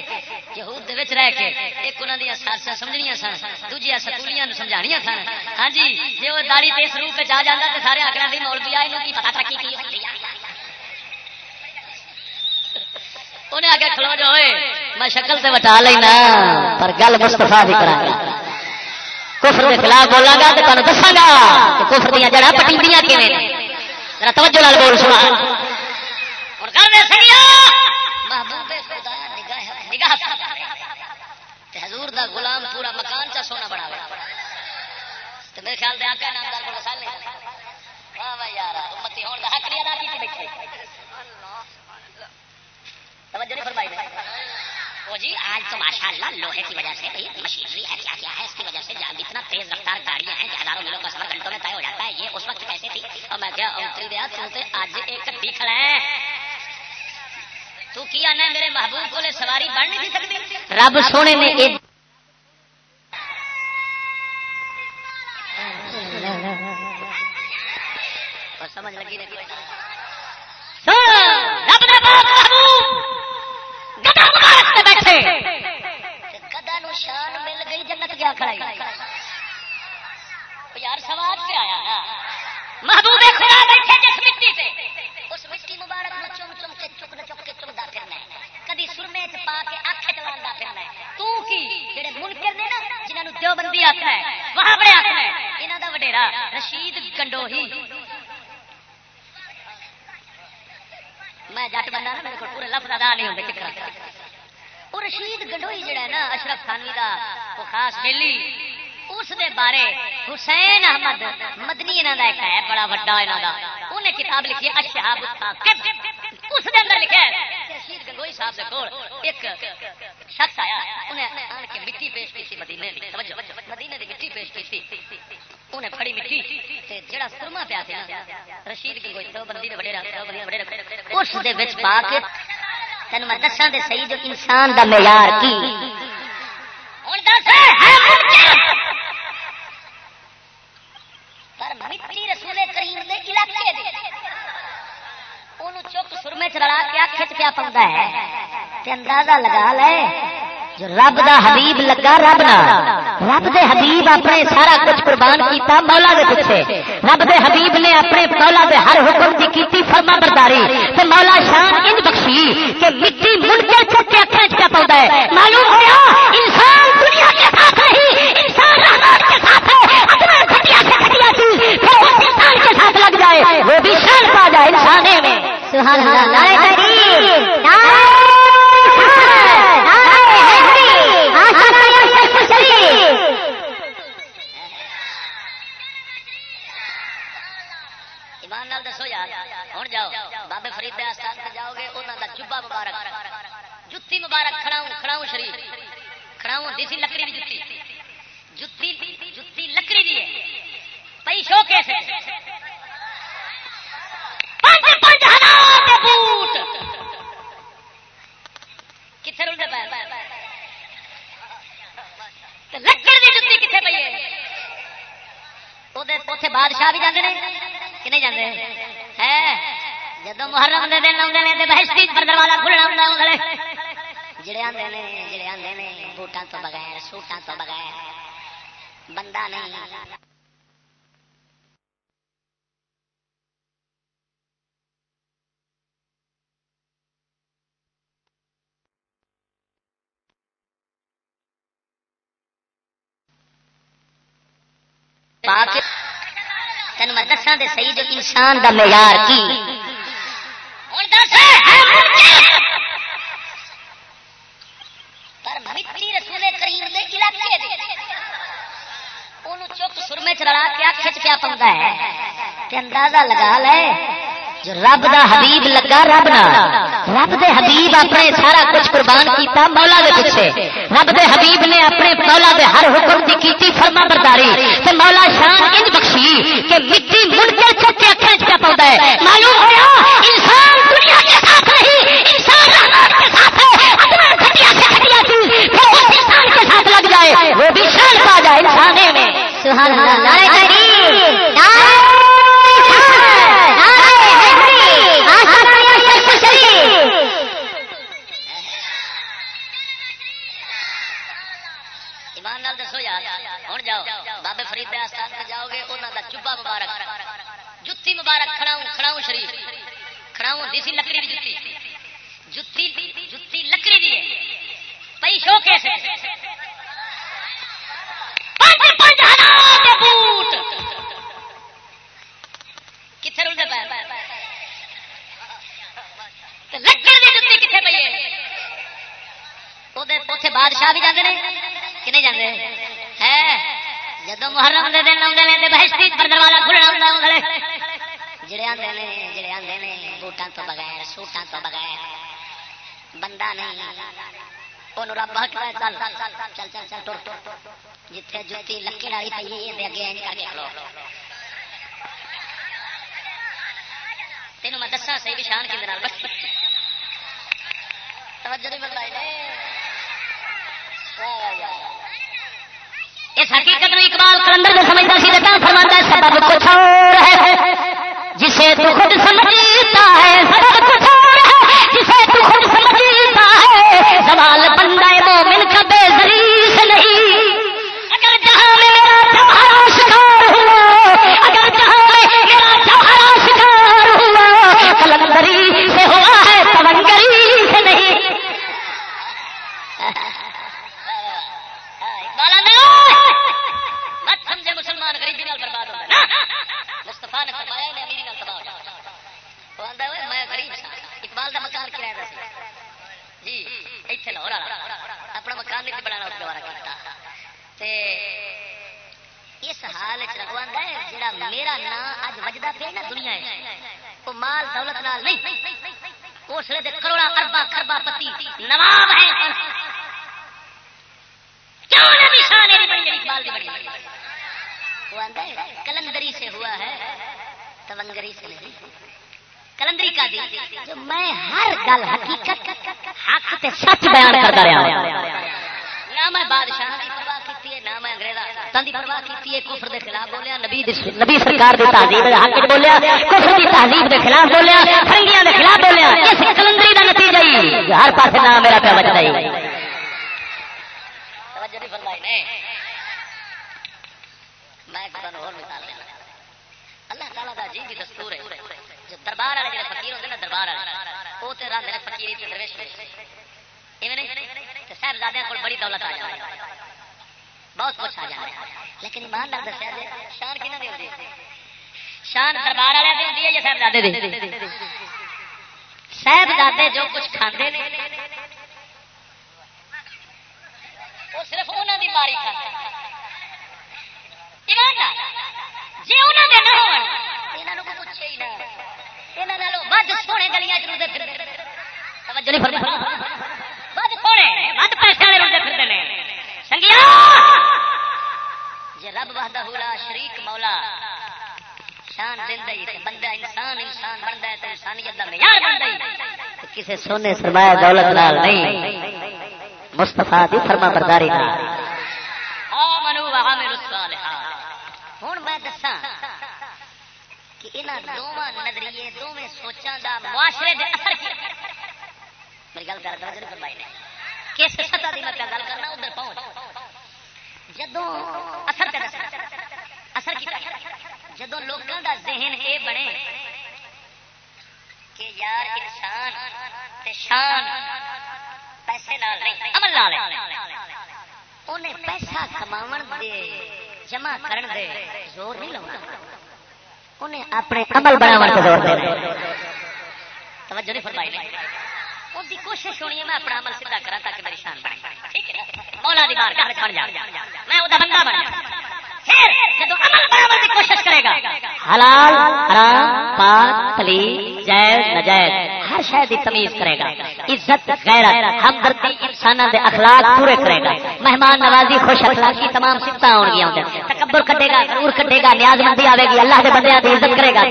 یہود دے وچ رہ کے، ایک انہاں دی اساسا سمجھنیاں سن، دوجیاں سکولیاں نو سمجھانیاں سن۔ ہاں جی جے او داڑھی تے اس روپ وچ آ جاندا تے سارے آکھنا سی مولوی آ اینو کی پتہ ترقی کی ہوندی انہیں آگے کھلو جو ہوئے میں شکل سے بٹا لینا، پر گل مستفا بھی کرا گا۔ کفر کے خلاف بولا گا تو تمہیں دسا گا کہ کفر دیا جڑا پٹی دیا کھے توجہ لال بول سنا حضور دا غلام پورا مکان چا سونا بڑا میرے خیال دیا کہ نام دار کو یار، امتی ہون دا حق نہیں ادا کی بیٹھے توجہ نہیں فرمائی وہ جی آج تو ماشاء اللہ لوہے کی وجہ سے مشینری ہے کیا کیا ہے، اس کی وجہ سے اتنا تیز رفتار گاڑیاں ہیں ہزاروں میلوں کا سفر گھنٹوں میں طے ہو جاتا ہے۔ یہ اس وقت کیسے تھی؟ اور میں کیا اتری دیا، تو آج ایک کٹی کھڑا ہے۔ تو کیا نا میرے محبوب کو سواری بڑھ نہیں سکتی رب سونے نے ایک سمجھ لگی محبوب بیٹھے۔ گدا نو شان مل گئی جنت گیا کھڑائی یار سوال پہ آیا محبوب خدا بیٹھے جس مٹی سے اس مٹی مبارک چم چم کے چک چک۔ جنہاں نو ہے، وہاں بڑے آکھنا ہے انہاں دا وڈیرا رشید گنڈوہی۔ میں جٹ بندہ نا میرے کو پورے لفظ ادا نہیں ہوتے ککرا وہ رشید گڈوئی جڑا ہے نا، اشرف خانوی دا وہ خاص بیلی۔ اس دے بارے حسین احمد مدنی انہاں دا ایک ہے، بڑا بڑا انہاں دا۔ انہیں کتاب لکھی ہے، اشہاب الثاقب اس دے اندر لکھا ہے رشید گنگوئی صاحب دے کول ایک شخص آیا، انہیں آن کے مٹی پیش کی تھی، مدینے دی توجہ۔ مدینے دی مٹی پیش کی تھی۔ انہیں پھڑی مٹی تے جڑا سرما پیا رشید گنگوئی تو بندی دے بندی دے اس دے وچ پا کے تین میں دساں دے صحیح جو انسان دا معیار کی۔ پر مٹی رسول کریم دے علاقے دے۔ چک سرمے چ رلا کے کھچ پیا پاؤں ہے۔ اندازہ لگا لے جو رب دا حبیب لگا رب نہ رب دے حبیب اپنے سارا کچھ قربان کیتا مولا دے پیچھے رب دے حبیب نے اپنے مولا دے ہر حکم کی کیتی فرما برداری تے مولا شان ان بخشی کہ مٹی مڑ کے چک کے اکھے چ پاؤں ہے معلوم ہوا انسان دنیا کے ساتھ نہیں انسان رحمان کے ساتھ ہے اپنا گھٹیا سے گھٹیا چیز پھر اس انسان کے ساتھ لگ جائے وہ بھی شان پا جائے انسانے میں سبحان اللہ نعرہ تکبیر بابے فرید آستان سے جاؤ گے انہوں کا جبا مبارک، جتی مبارک، کھڑاؤں کھڑاؤں شریف، کھڑاؤں ہوتی سی لکڑی کی جتی۔ جتی جتی لکڑی دی ہے۔ پئی شو کیسے کتنے رلتے پہ لکڑ کی جتی کتنے پی ہے؟ بادشاہ بھی جانے کہ نہیں جانے جب محرم دے دن آدھے تو بہشتی پر دروازہ کھلنا ہوں جڑے آتے ہیں جڑے آتے ہیں بوٹان تو بغیر سوٹان تو بغیر۔ بندہ نہیں۔ تین میں دساں دے صحیح جو انسان دا معیار کی؟ پر مٹی رسول کریم دے علاقے دے۔ انہوں چک سرمے چ رلا کے کھچ پیا پاؤں ہے اندازہ لگا لے جو رب دا حبیب لگا رب نہ رب دے حبیب اپنے سارا کچھ قربان کیتا، مولا دے پیچھے رب دے حبیب نے اپنے مولا دے ہر حکم دی کیتی فرما برداری تے مولا شان انج بخشی کہ مٹی مڑ کے چک کے اکھیں چ پاوندا ہے۔ معلوم ہوا انسان دنیا کے ساتھ نہیں انسان رحمان کے ساتھ ہے اپنا گھٹیا سے ہٹیا چیز پھر اس انسان کے ساتھ لگ جائے وہ بھی شان پا جائے انسانے میں۔ سبحان اللہ۔ نعرہ تکبیر نعرہ بابے فرید آستان سے جاؤ گے انہوں کا چوبا مبارک۔ جتی مبارک کھڑاؤں کھڑاؤں شریف۔ کھڑاؤں دیسی لکڑی کی جتی۔ جتی جتی لکڑی دی ہے۔ پئی شو کیسے کتنے رلتے پہ لکڑی دی جتی کتنے پی ہے بادشاہ بھی جانے کہ نہیں جانے ہے جدو محرم دے دن آدھے نے بہشتی پر دروازہ کھلنا ہوتا جڑے آدھے نے جڑے آدھے نے بوٹان تو بغیر سوٹان تو بغیر بندہ نہیں وہ رب چل چل چل چل ٹر جتھے جتی لکڑ والی پی اگے کر کے کھلو۔ تینوں میں دسا صحیح شان کے توجہ نہیں بنائی اس حقیقت میں اقبال کلندر میں سمجھتا سی رہتا فرماتا ہے، سبب کچھ اور ہے جسے تو خود سمجھتا ہے، سبب کچھ اور ہے جسے تو خود سمجھتا ہے سوال مستفا نے فرمایا نے امیری نال تباہ ہو جاتا وہ میں غریب سا ہاں. اقبال دا مکان کرایہ دا سی جی ایتھے لاہور والا۔ اپنا مکان نہیں بنانا اس گوارا کیتا۔ تے اس حال وچ رکھواندا ہے جڑا میرا نام اج وجدا پیا نا دنیا ہے، وہ مال دولت نال نہیں۔ اس لیے کروڑا اربا خربا پتی نواب ہے کیوں نہ نشان بڑی اقبال دی بڑی کلندری سے ہوا ہے تونگری سے نہیں۔ کلندری کا دی جو میں ہر گل حقیقت، حق تے سچ بیان کرتا رہا نہ میں بادشاہ دی پرواہ کیتی ہے، نہ میں انگریزاں دی پرواہ کیتی ہے، کفر دے خلاف بولیا، نبی نبی سرکار دی تہذیب حق بولیا، کفر دی تہذیب دے خلاف بولیا، فرنگیاں دے خلاف بولیا۔ اس کلندری دا نتیجہ ہی، ہر پاسے نام میرا پہ بچتا ہی توجہ نہیں فرمائی نے میں مثال دینا اللہ تعالیٰ کا عجیب دستور ہے۔ جو دربار والے جڑے فقیر ہوتے ہیں دربار والے، وہ تو راندے فقیر درویش ایویں نہیں؟ تے صاحبزادے کو بڑی دولت آ جائے بہت کچھ آ جائے لیکن ایمان نال دسیا جائے، شان کی نہیں ہوتی شان دربار والے دی ہوتی ہے یا صاحبزادے دی صاحبزادے جو کچھ کھاندے نے، وہ صرف انہوں کی ماری کھاتے جی انہوں نے نہ ہون پوچھے ہی نہ ود سونے گلیاں چلتے پھر ود سونے ود پیسے والے پھرتے ہیں سنگیا جی رب وحدہ شریک مولا شان بندہ انسان انسان بنتا ہے تو انسانیت کا معیار بنتا کسی سونے سرمایہ دولت نال نہیں دی فرما برداری میں دسا کہ یہاں دونوں نظریے دونوں سوچوں کا معاشرے دے اثر کی میری گل کر رہا بھائی نے کس سطح کی میں گل کرنا ادھر پہنچ جدو اثر کر اثر کی جدو لوگوں کا ذہن یہ بنے کہ یار انسان شان پیسے نال نہیں عمل نال انہیں پیسہ کما دے جمع کرن دے زور نہیں لاؤنا انہیں اپنے عمل بنا زور دے توجہ نہیں فرمائی ان کی کوشش ہونی ہے میں اپنا عمل سیدھا کرا تاکہ میری شان بنے ٹھیک ہے مولا دی بار گھر کھڑ جا میں وہ بندہ بن پھر جب عمل بنانے کی کوشش کرے گا۔ حلال، حرام، پاک پلی جائز نجائز ہر شاید کی تمیز کرے گا۔ عزت، غیرت، ہمدردی انسانوں دے اخلاق پورے کرے گا۔ مہمان نوازی، خوش اخلاقی تمام سفت آن گیاں تکبر کٹے گا، غرور کٹے گا نیاز مندی آئے گی، اللہ کے بندے کی عزت کرے گا۔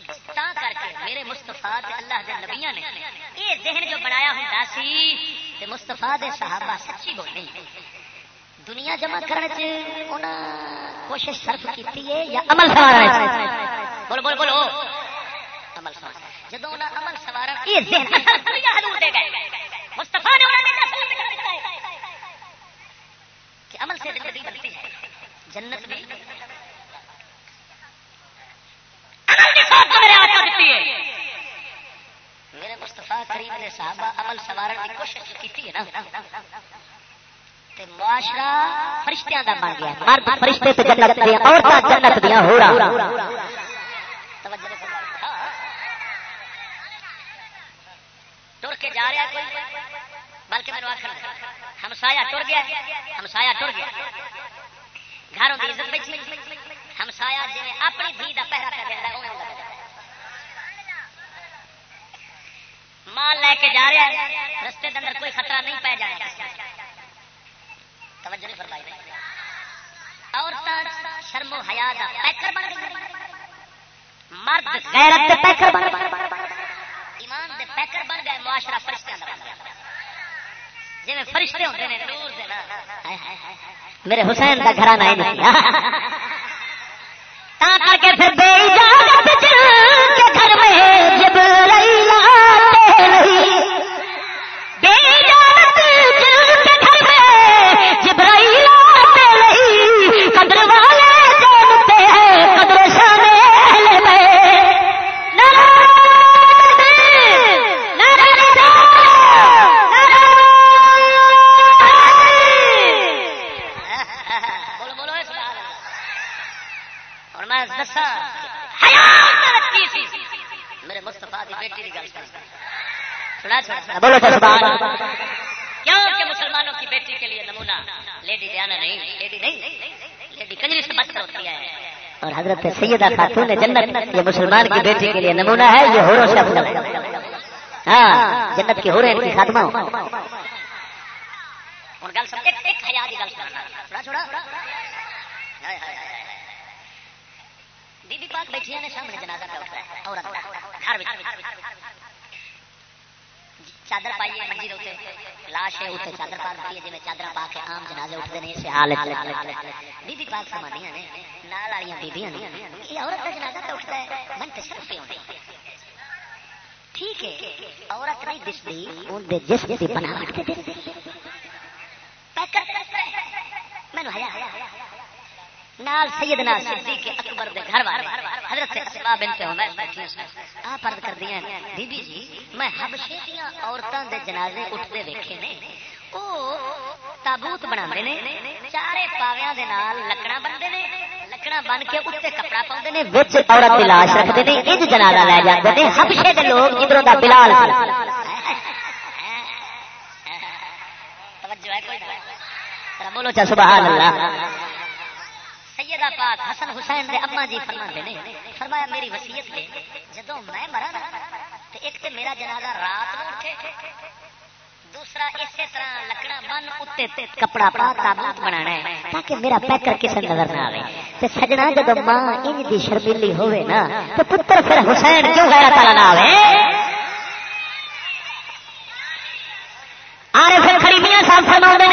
تا کر کے میرے مستفا اللہ دے نبیا نے یہ ذہن جو بنایا ہوں سی مستفا دے صحابہ سچی بولنی دنیا جمع کرنے کوشش صرف کی ہے یا عمل سوار بولو بولو بولو۔ عمل سوار جب عمل سوار عمل سے زندگی بنتی ہے جنت بھی میرے مستفا کریم نے صحابہ عمل سوارن کی کوشش کی ہے نا۔ معاشرہ فرشتیاں دا بن گیا۔ مرد فرشتے تے جنت عورتاں جنت ہو رہا ٹر کے جا رہا کوئی؟ بلکہ میرے آخر ہمسایا ٹر گیا ہمسایا ٹر گیا۔ گھروں کی عزت بیٹھی ہمسایا جی اپنی دھی کا پہرا کر مال لے کے جا رہا ہے، رستے کے اندر کوئی خطرہ نہیں پی جائے توجہ نہیں فرمائی۔ عورت شرم و حیا دا پیکر بن گئی۔ مرد غیرت دے پیکر بن گئے۔ ایمان دے پیکر بن گئے، معاشرہ فرشتیاں دا بن گیا۔ جی فرشتے ہوتے ہیں نور دے میرے حسین دا گھرانہ ہی نہیں تا کر کے پھر بے اجازت کے گھر میں جبرائیل آتے بولو کیوں کہ مسلمانوں کی بیٹی کے لیے نمونہ لیڈی دیانا نہیں لیڈی نہیں لیڈی کنجری سے بچ ہوتی ہے۔ اور حضرت سیدہ خاتون جنت یہ مسلمان کی بیٹی کے لیے نمونہ ہے یہ ہوروں سے افضل ہاں جنت کی ہو رہے کی خاتمہ۔ بی بی پاک بیٹھی نے سامنے جنازہ اور گھر چادر پائیے منجی دے لاش ہے اتنے چادر پا دیتی ہے جی چادر پا کے آم جنازے اٹھتے ہیں اسے حال بی بی پاک سمانیاں نے، نال والی بیبیاں یہ عورت کا جنازہ تو اٹھتا ہے، من تشرف پہ ہوتے ٹھیک ہے، عورت نہیں دستی ان دے جسم دی بناوٹ تے دستی پیکر میں نے نال سیدنا صدیق اکبر دے گھر والے، حضرت اسماء بنت عمر بیٹھی ہیں آ پرد کر دیا بی بی جی میں حبشے دیاں عورتاں دے جنازے اٹھتے ویکھے نے۔ او تابوت بناندے نے۔ چارے پاویاں دے نال لکڑا بندے نے۔ لکڑا بن کے اوتے کپڑا پاوندے نے۔ وچ عورت دی لاش رکھدے نے۔ انج جنازہ لے جاندے نے۔ حبشے دے لوگ جدروں دا بلال توجہ ہے کوئی بولو چا، سبحان اللہ۔ سیدہ پاک حسن حسین دے اما جی فرما دے فرمایا میری وصیت ہے، جدوں میں مرا نا، تے ایک تے میرا جنازہ رات نو اٹھے، دوسرا اسی طرح لکڑا بن اتنے کپڑا پا تابوت بنانا ہے، تاکہ میرا پیکر کسی نظر نہ آئے تے سجنا جب ماں انج دی شرمیلی ہوئے نا تو پتر پھر حسین کیوں گیا تالا نہ آئے آرے پھر خریدیاں صاحب فرما نے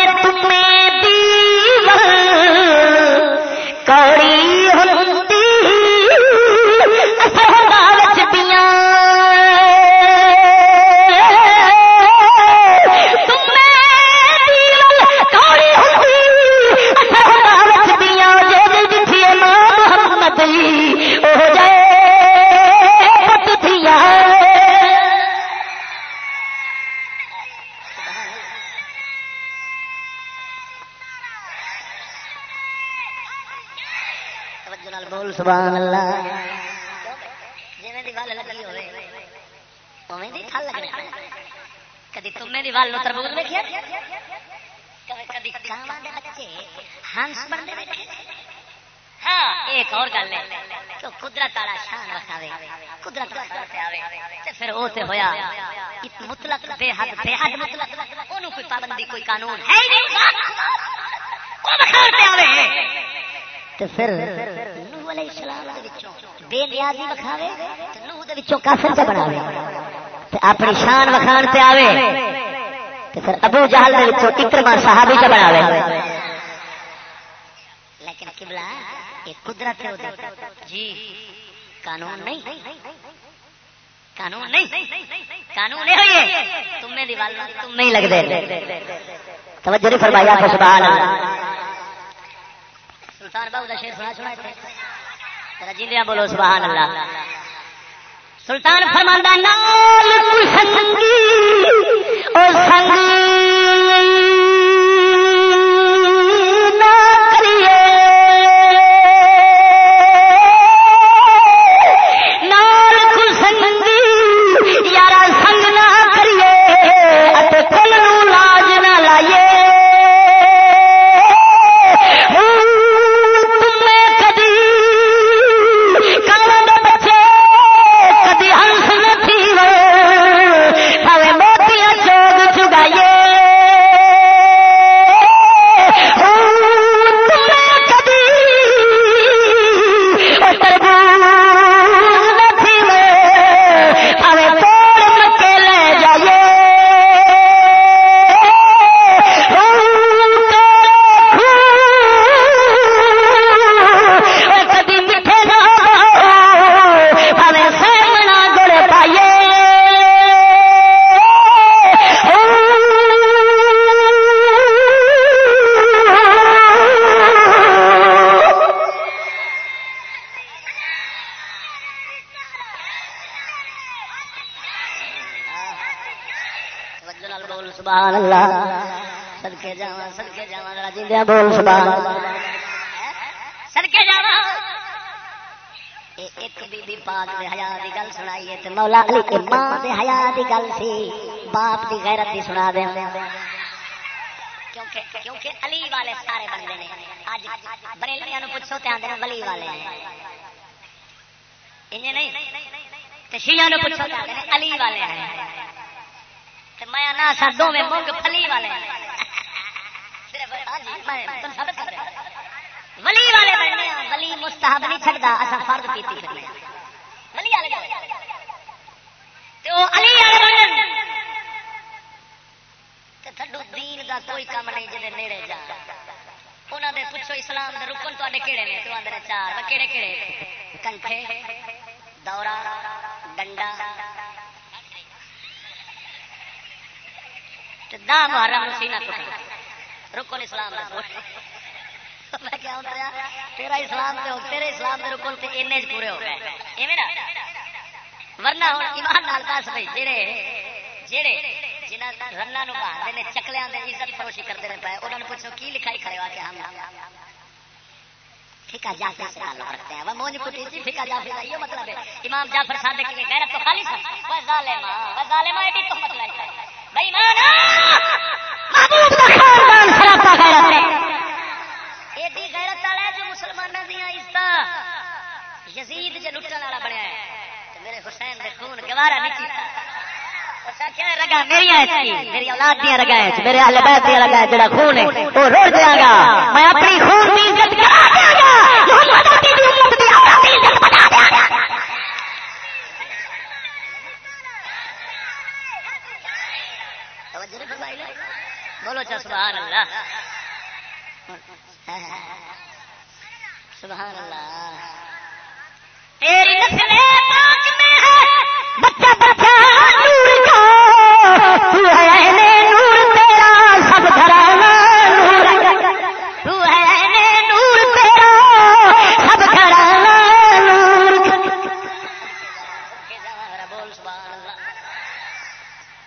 کدی تمے دی ول تربوز ویکیا کدی بچے، ہنس بنتے ہاں ایک اور گل ہے تو قدرت والا شان رکھاوے قدرت پہ آوے تے پھر او تے ہویا مطلق بے حد بے حد مطلق، اونوں کوئی پابندی، کوئی قانون ہے ہی نہیں۔ او بخار پہ آوے تے پھر نوح علیہ السلام دے وچوں بے نیازی بکھاوے تے نوح دے وچوں کافر تے بناوے۔ اپنی شان وکھان تے آوے تے پھر ابو جہل دے وچوں اکرما صحابی تے بناوے۔ لیکن قبلہ یہ قدرت ہے جی قانون نہیں۔ قانون نہیں۔ قانون نہیں ہوئی تمہیں دیوال تم نہیں لگ دے توجہ نہیں سبحان اللہ۔ سلطان بابو کا شیر سنا سنا بولو سبحان اللہ۔ سلطان فرماندہ نال سنگی او سنگی بول سڑکے جا ایک بی بی پاک دے حیا دی گل سنائیے تے مولا علی کے ماں دے حیا دی گل سی۔ باپ دی غیرت دی سنا دیں کیونکہ کیونکہ علی والے سارے بندے نے۔ اج بریلویاں نو پوچھو تے آندے ولی والے ہیں انج نہیں۔ تے شیعہ نو پوچھو تے آندے علی والے ہیں تے میں نہ سا دوویں مونگ پھلی والے ہیں مطلب ولی والے بننے ولی مستحب نہیں چھڑتا اصا فرد پیتی ولی والے تھڈو دین دا کوئی کام نہیں نیڑے جا۔ پوچھو اسلام دے رکن تے کہڑے نے؟ تو چار کہڑے کہڑے کنٹھے دورا ڈنڈا۔ دا مارا کٹے۔ رکن اسلام تیرا؟ اسلام تیرے اسلام کے رکن سے این پورے ہو گئے۔ ورنہ ایمان نال دس بھائی جہے جہے نے چکلیا عزت فروشی کرتے رہے پائے نے پوچھو کی لکھائی کھڑے ہوا کہ ہم؟ جعفر سے تعلق رکھتے ہیں وہ مونج کٹی جعفر کا یہ مطلب ہے، امام جعفر صادق کی غیرت تو وہ ظالما وہ ظالما ایڈی ہے۔ کا خاندان سراپا غیرت ہے ایڈی غیرت والا جو مسلمانوں دیا عزت یزید جو لٹن والا بنیا ہے میرے حسین دے خون گوارا نہیں کیتا۔ رگا میری میری اولاد دیا رگا میرے اہل بیت دیا رگا جڑا خون ہے، وہ روڑ دیا گا۔ میں اپنی خون کی عزت کرا دیا گا۔ محمد امت دی عزت بنا دیا گا۔ توجہ فرمائی بولو چا سبحان اللہ۔ سبحان اللہ۔ تیری نسل پاک میں ہے بچہ بچہ نور کا۔ تو ہے نور تیرا سب گھرانا نور تو ہے نور تیرا سب گھرانا نور بول سبحان اللہ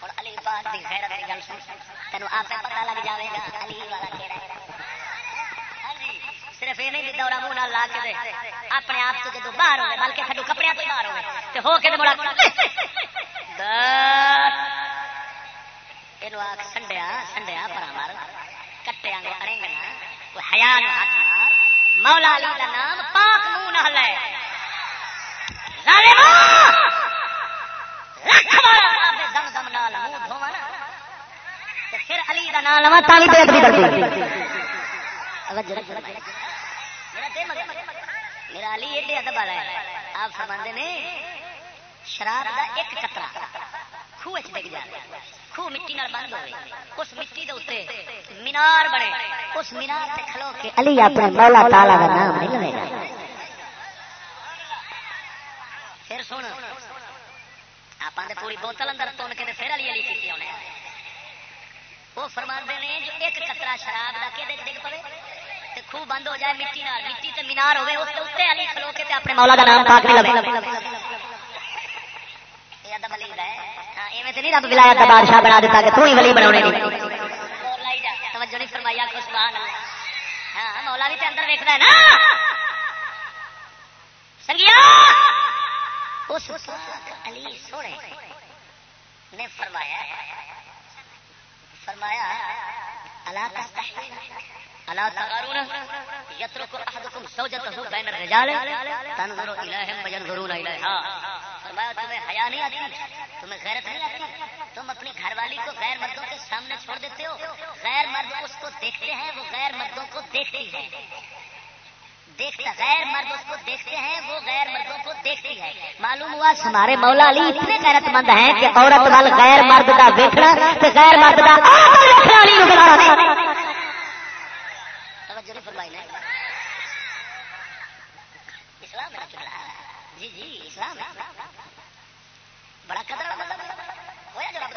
اور علی پاک دی غیرت دی گل سن تینوں آپ پتا لگ جائے گا علی والا کہڑا ہاں جی، صرف یہ نہیں دورا منہ لا کے دے اپنے آپ سے جدو باہر ہوئے بلکہ سڈو کپڑے تو باہر ہوئے تو ہو کے بڑا یہ آخ سنڈیا سنڈیا پر مار کٹیا اڑے گنا ہیا ہاتھ مار مولا علی کا نام پاک منہ نہ لے پھر علی کا نام لوا تھی میرا علی ایڈے ادب والا ہے آپ فرماندے نے شراب کا ایک کترا خوہ ڈگ جائے خوہ مٹی نال بند ہوئے اس مٹی دے مینار بنے اس مینار سے کھلو کے علی اپنے مولا تعالی کا نام نہیں لے گا پھر سن آپ پوری بوتل اندر تون کے پھر علی علی کی وہ فرما نے جو ایک کترا شراب کا کہ ڈگ پڑے خوہ بند ہو جائے مٹی نال مٹی تے مینار ہوئے اس اتنے علی کھلو کے اپنے مولا کا نام پاک نہیں لگے یہ ادب علی ہے۔ ایویں تو نہیں رب ولایت کا بادشاہ بنا دیتا کہ تو ہی ولی بنا توجہ ویکد ہے نا؟ سنگیا اس علی سونے نے فرمایا فرمایا اللہ کا الا تغارون زوجته الرجال؟ تنظر فرمایا، تمہیں حیا نہیں آتی؟ تمہیں غیرت نہیں آتی؟ تم اپنی گھر والی کو غیر مردوں کے سامنے چھوڑ دیتے ہو؟ غیر مرد اس کو دیکھتے ہیں، وہ غیر مردوں کو دیکھتی ہے۔ دیکھتا، غیر مرد اس کو دیکھتے ہیں، وہ غیر مردوں کو دیکھتی ہے۔ معلوم ہوا ہمارے مولا علی اتنے غیرت مند ہیں کہ عورت وال غیر مرد کا دیکھنا غیر مرد کا جی جی اسلام بڑا قدر ہوا جو رب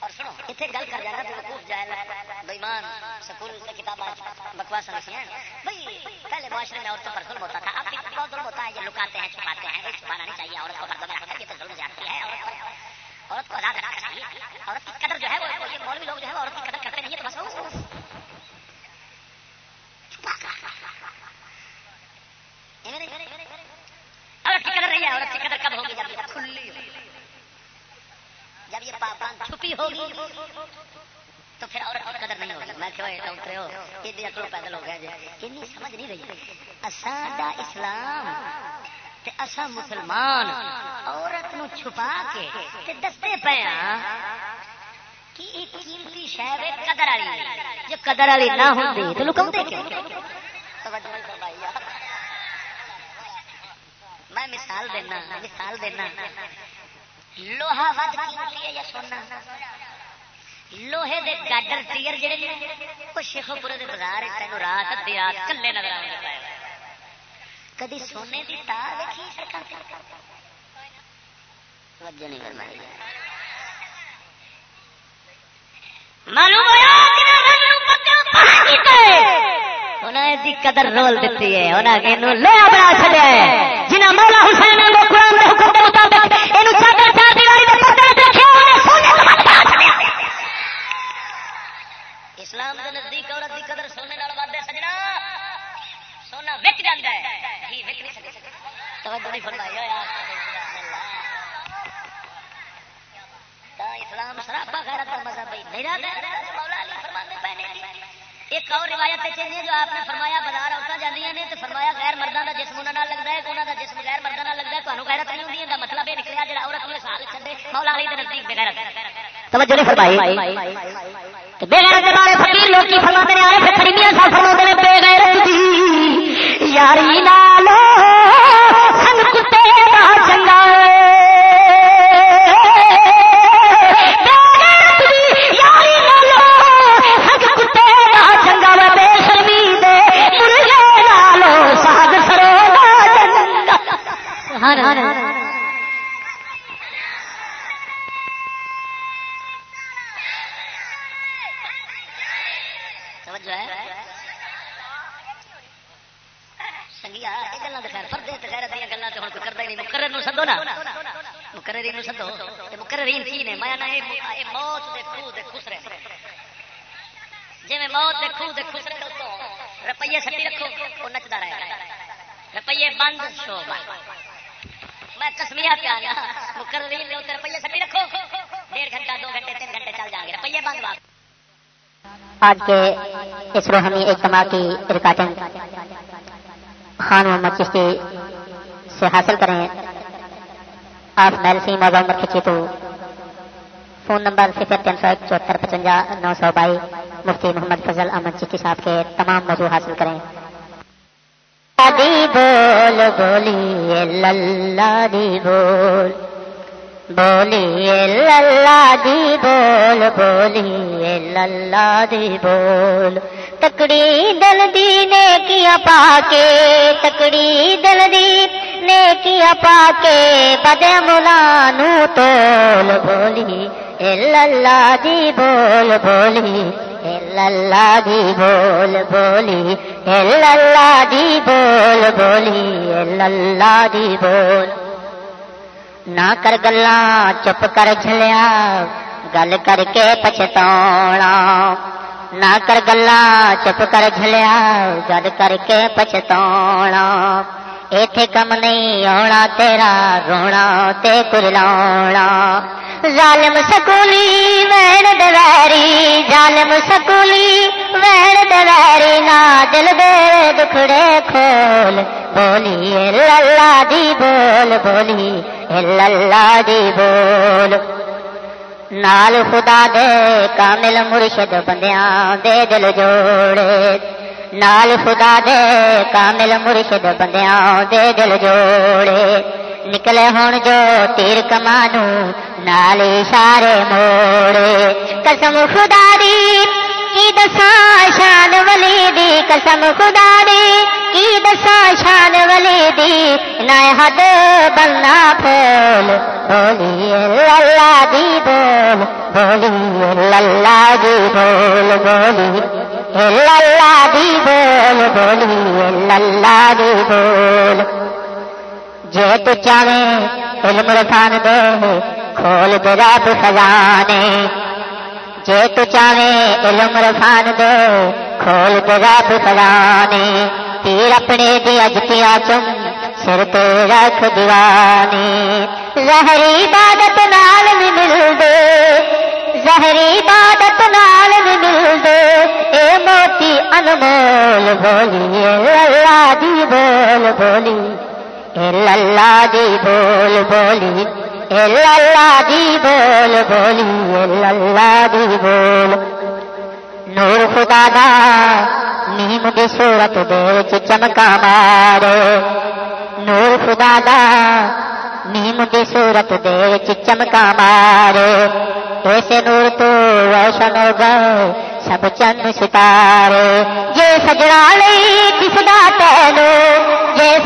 اور سنو اتنے گل کر جانا تو وقوف جائے بےمان سکول سے کتابیں بکواس لکھی ہیں بھائی پہلے معاشرے میں عورتوں پر ظلم ہوتا تھا، اب بہت ظلم ہوتا ہے، یہ لکاتے ہیں، چھپاتے ہیں چھپانا نہیں چاہیے، عورت کو مردوں میں رکھنا یہ تو ظلم جاتی ہے، عورت کو آزاد رکھنا چاہیے۔ عورت کی قدر جو ہے وہ یہ مولوی لوگ جو ہے عورت کی قدر کرتے نہیں ہے تو بس عورت کی قدر نہیں ہے عورت کی قدر کب ہوگی؟ جب یہ کھلی جب یہ پاپان چھپی ہوگی، تو پھر عورت کی قدر نہیں ہوگی۔ میں کہو اترے ہو، یہ اکڑ پیدل ہو گیا جی۔ اتنی سمجھ نہیں رہی۔ اساڈا اسلام تے اسا مسلمان عورت نو چھپا کے تے دستے پے ہاں۔ کہ ایک قیمتی شے قدر والی؟ جو قدر والی نہ ہوندی، تو لکاوندے کیوں توجہ فرمائی میں مثال دینا مثال دینا۔ لوہا ود قیمتی ہے یا سونا؟ لوہے دے گاڈر ٹیر جڑے نے وہ شیخو پورے دے بازار تین رات ادی رات کلے نظر آ کدی سونے دی تار دیکھی سڑکوں توجہ نہیں فرمائی۔ معلوم ہوا انہیں قدر رول دیتی ہے۔ انہیں کہ لوہا بنا چلے جنہیں مولا حسین کو قرآن کے حکم کے مطابق یہ چادر چار دیواری کے پتھر رکھے اسلام کے نزدیک عورت کی قدر سونے بعد سجنا۔ سونا وک جاتا ہے توجہ نہیں فرمائی اسلام سراپا غیرت کا مذہب نہیں رہتا مولا علی فرمانے پہنے ایک اور روایت چاہیے جو آپ نے فرمایا بازار آتا جانے نے تو فرمایا غیر مردوں کا جسم انہوں لگتا ہے انہوں کا جسم غیر مردوں لگتا ہے تمہیں غیرت نہیں ہوتی ہے مطلب یہ نکلیا جا عورت نے سال چھڈے مولا علی کے نزدیک بغیر توجہ نہیں فرمائی بے غیرت کے بارے فقیر لوگ کی فرماتے ہیں آئے پھر میاں صاحب فرماتے ہیں بے غیرت دی یاری نالو سن کتے دا چنگا روپیے سٹی رکھو وہ نچتا رہے۔ روپیے بند شو میں کسمیا پیا گیا مکر روپیے سٹی رکھو. ڈیڑھ گھنٹہ، دو گھنٹے، تین گھنٹے چل جائیں گے. روپیے بند بات آج کے اس روحانی اجتماع کی ریکارڈنگ خان محمد چشتی سے حاصل کریں۔ آپ میل سی موبائل نمبر کھینچے تو فون نمبر صفر تین سو ایک چوہتر پچنجا نو سو بائی مفتی محمد فضل احمد چشتی صاحب کے تمام موضوع حاصل کریں۔ دی بول بولی اللہ دی بول۔ بولی اللہ دی بول بولی اللہ دی بول۔ تکڑی دل دی نے کیا پا کے تکڑی دل دی نے کیا پا کے بدے ملا تول۔ بولی اللہ دی بول بولی اللہ دی بول بولی، اللہ دی بول بولی، اللہ دی بول۔ نہ کر گلا، چپ کر جلیا گل کر کے پچھتا نہ کر گلا، چپ کر جلیا گل کر کے پچھتا ایتھے کم نہیں آنا تیرا رونا تے کلا ظالم سکولی وین دویری ظالم سکولی وین دویری نا دل دے دکھڑے کھول۔ بولی اللہ دی بول، بولی اللہ دی بول۔ نال خدا دے کامل مرشد بندیاں دے دل جوڑے۔ نال خدا دے، کامل مرشد بندیاں دے دل جوڑے۔ نکلے ہون جو تیر کمانو، نال اشارے موڑے۔ قسم خدا دی، کی دسا شان ولی دی۔ قسم خدا دی، کی دسا شان ولی دی۔ نہ حد بننا پھول، بولی اللہ دی بول، بولی اللہ دی بول، بولی اللہ دی بول بولی اللہ دی بول تو چاہے علم رسان دے کھول دے رب خزانے جے تو چاہے علم رسان دے کھول دے رب خزانے تیر اپنے دی اجتیا چم سر تے رکھ دیوانی زہری عبادت نال بھی مل دے زہری عبادت نال بھی مل دے، اے موتی انمول بولی اللہ دی بول بولی اللہ دی بول بولی اللہ دی بول بولی اللہ دی بول نور خدا دا نیم دی صورت دے چمکا مارے نور خدا دا نیم دی صورت دے چمکا مارے ایسے نور تو روشن ہو گئے سب چند ستارے جے سجڑا لئی دسدا تینو جے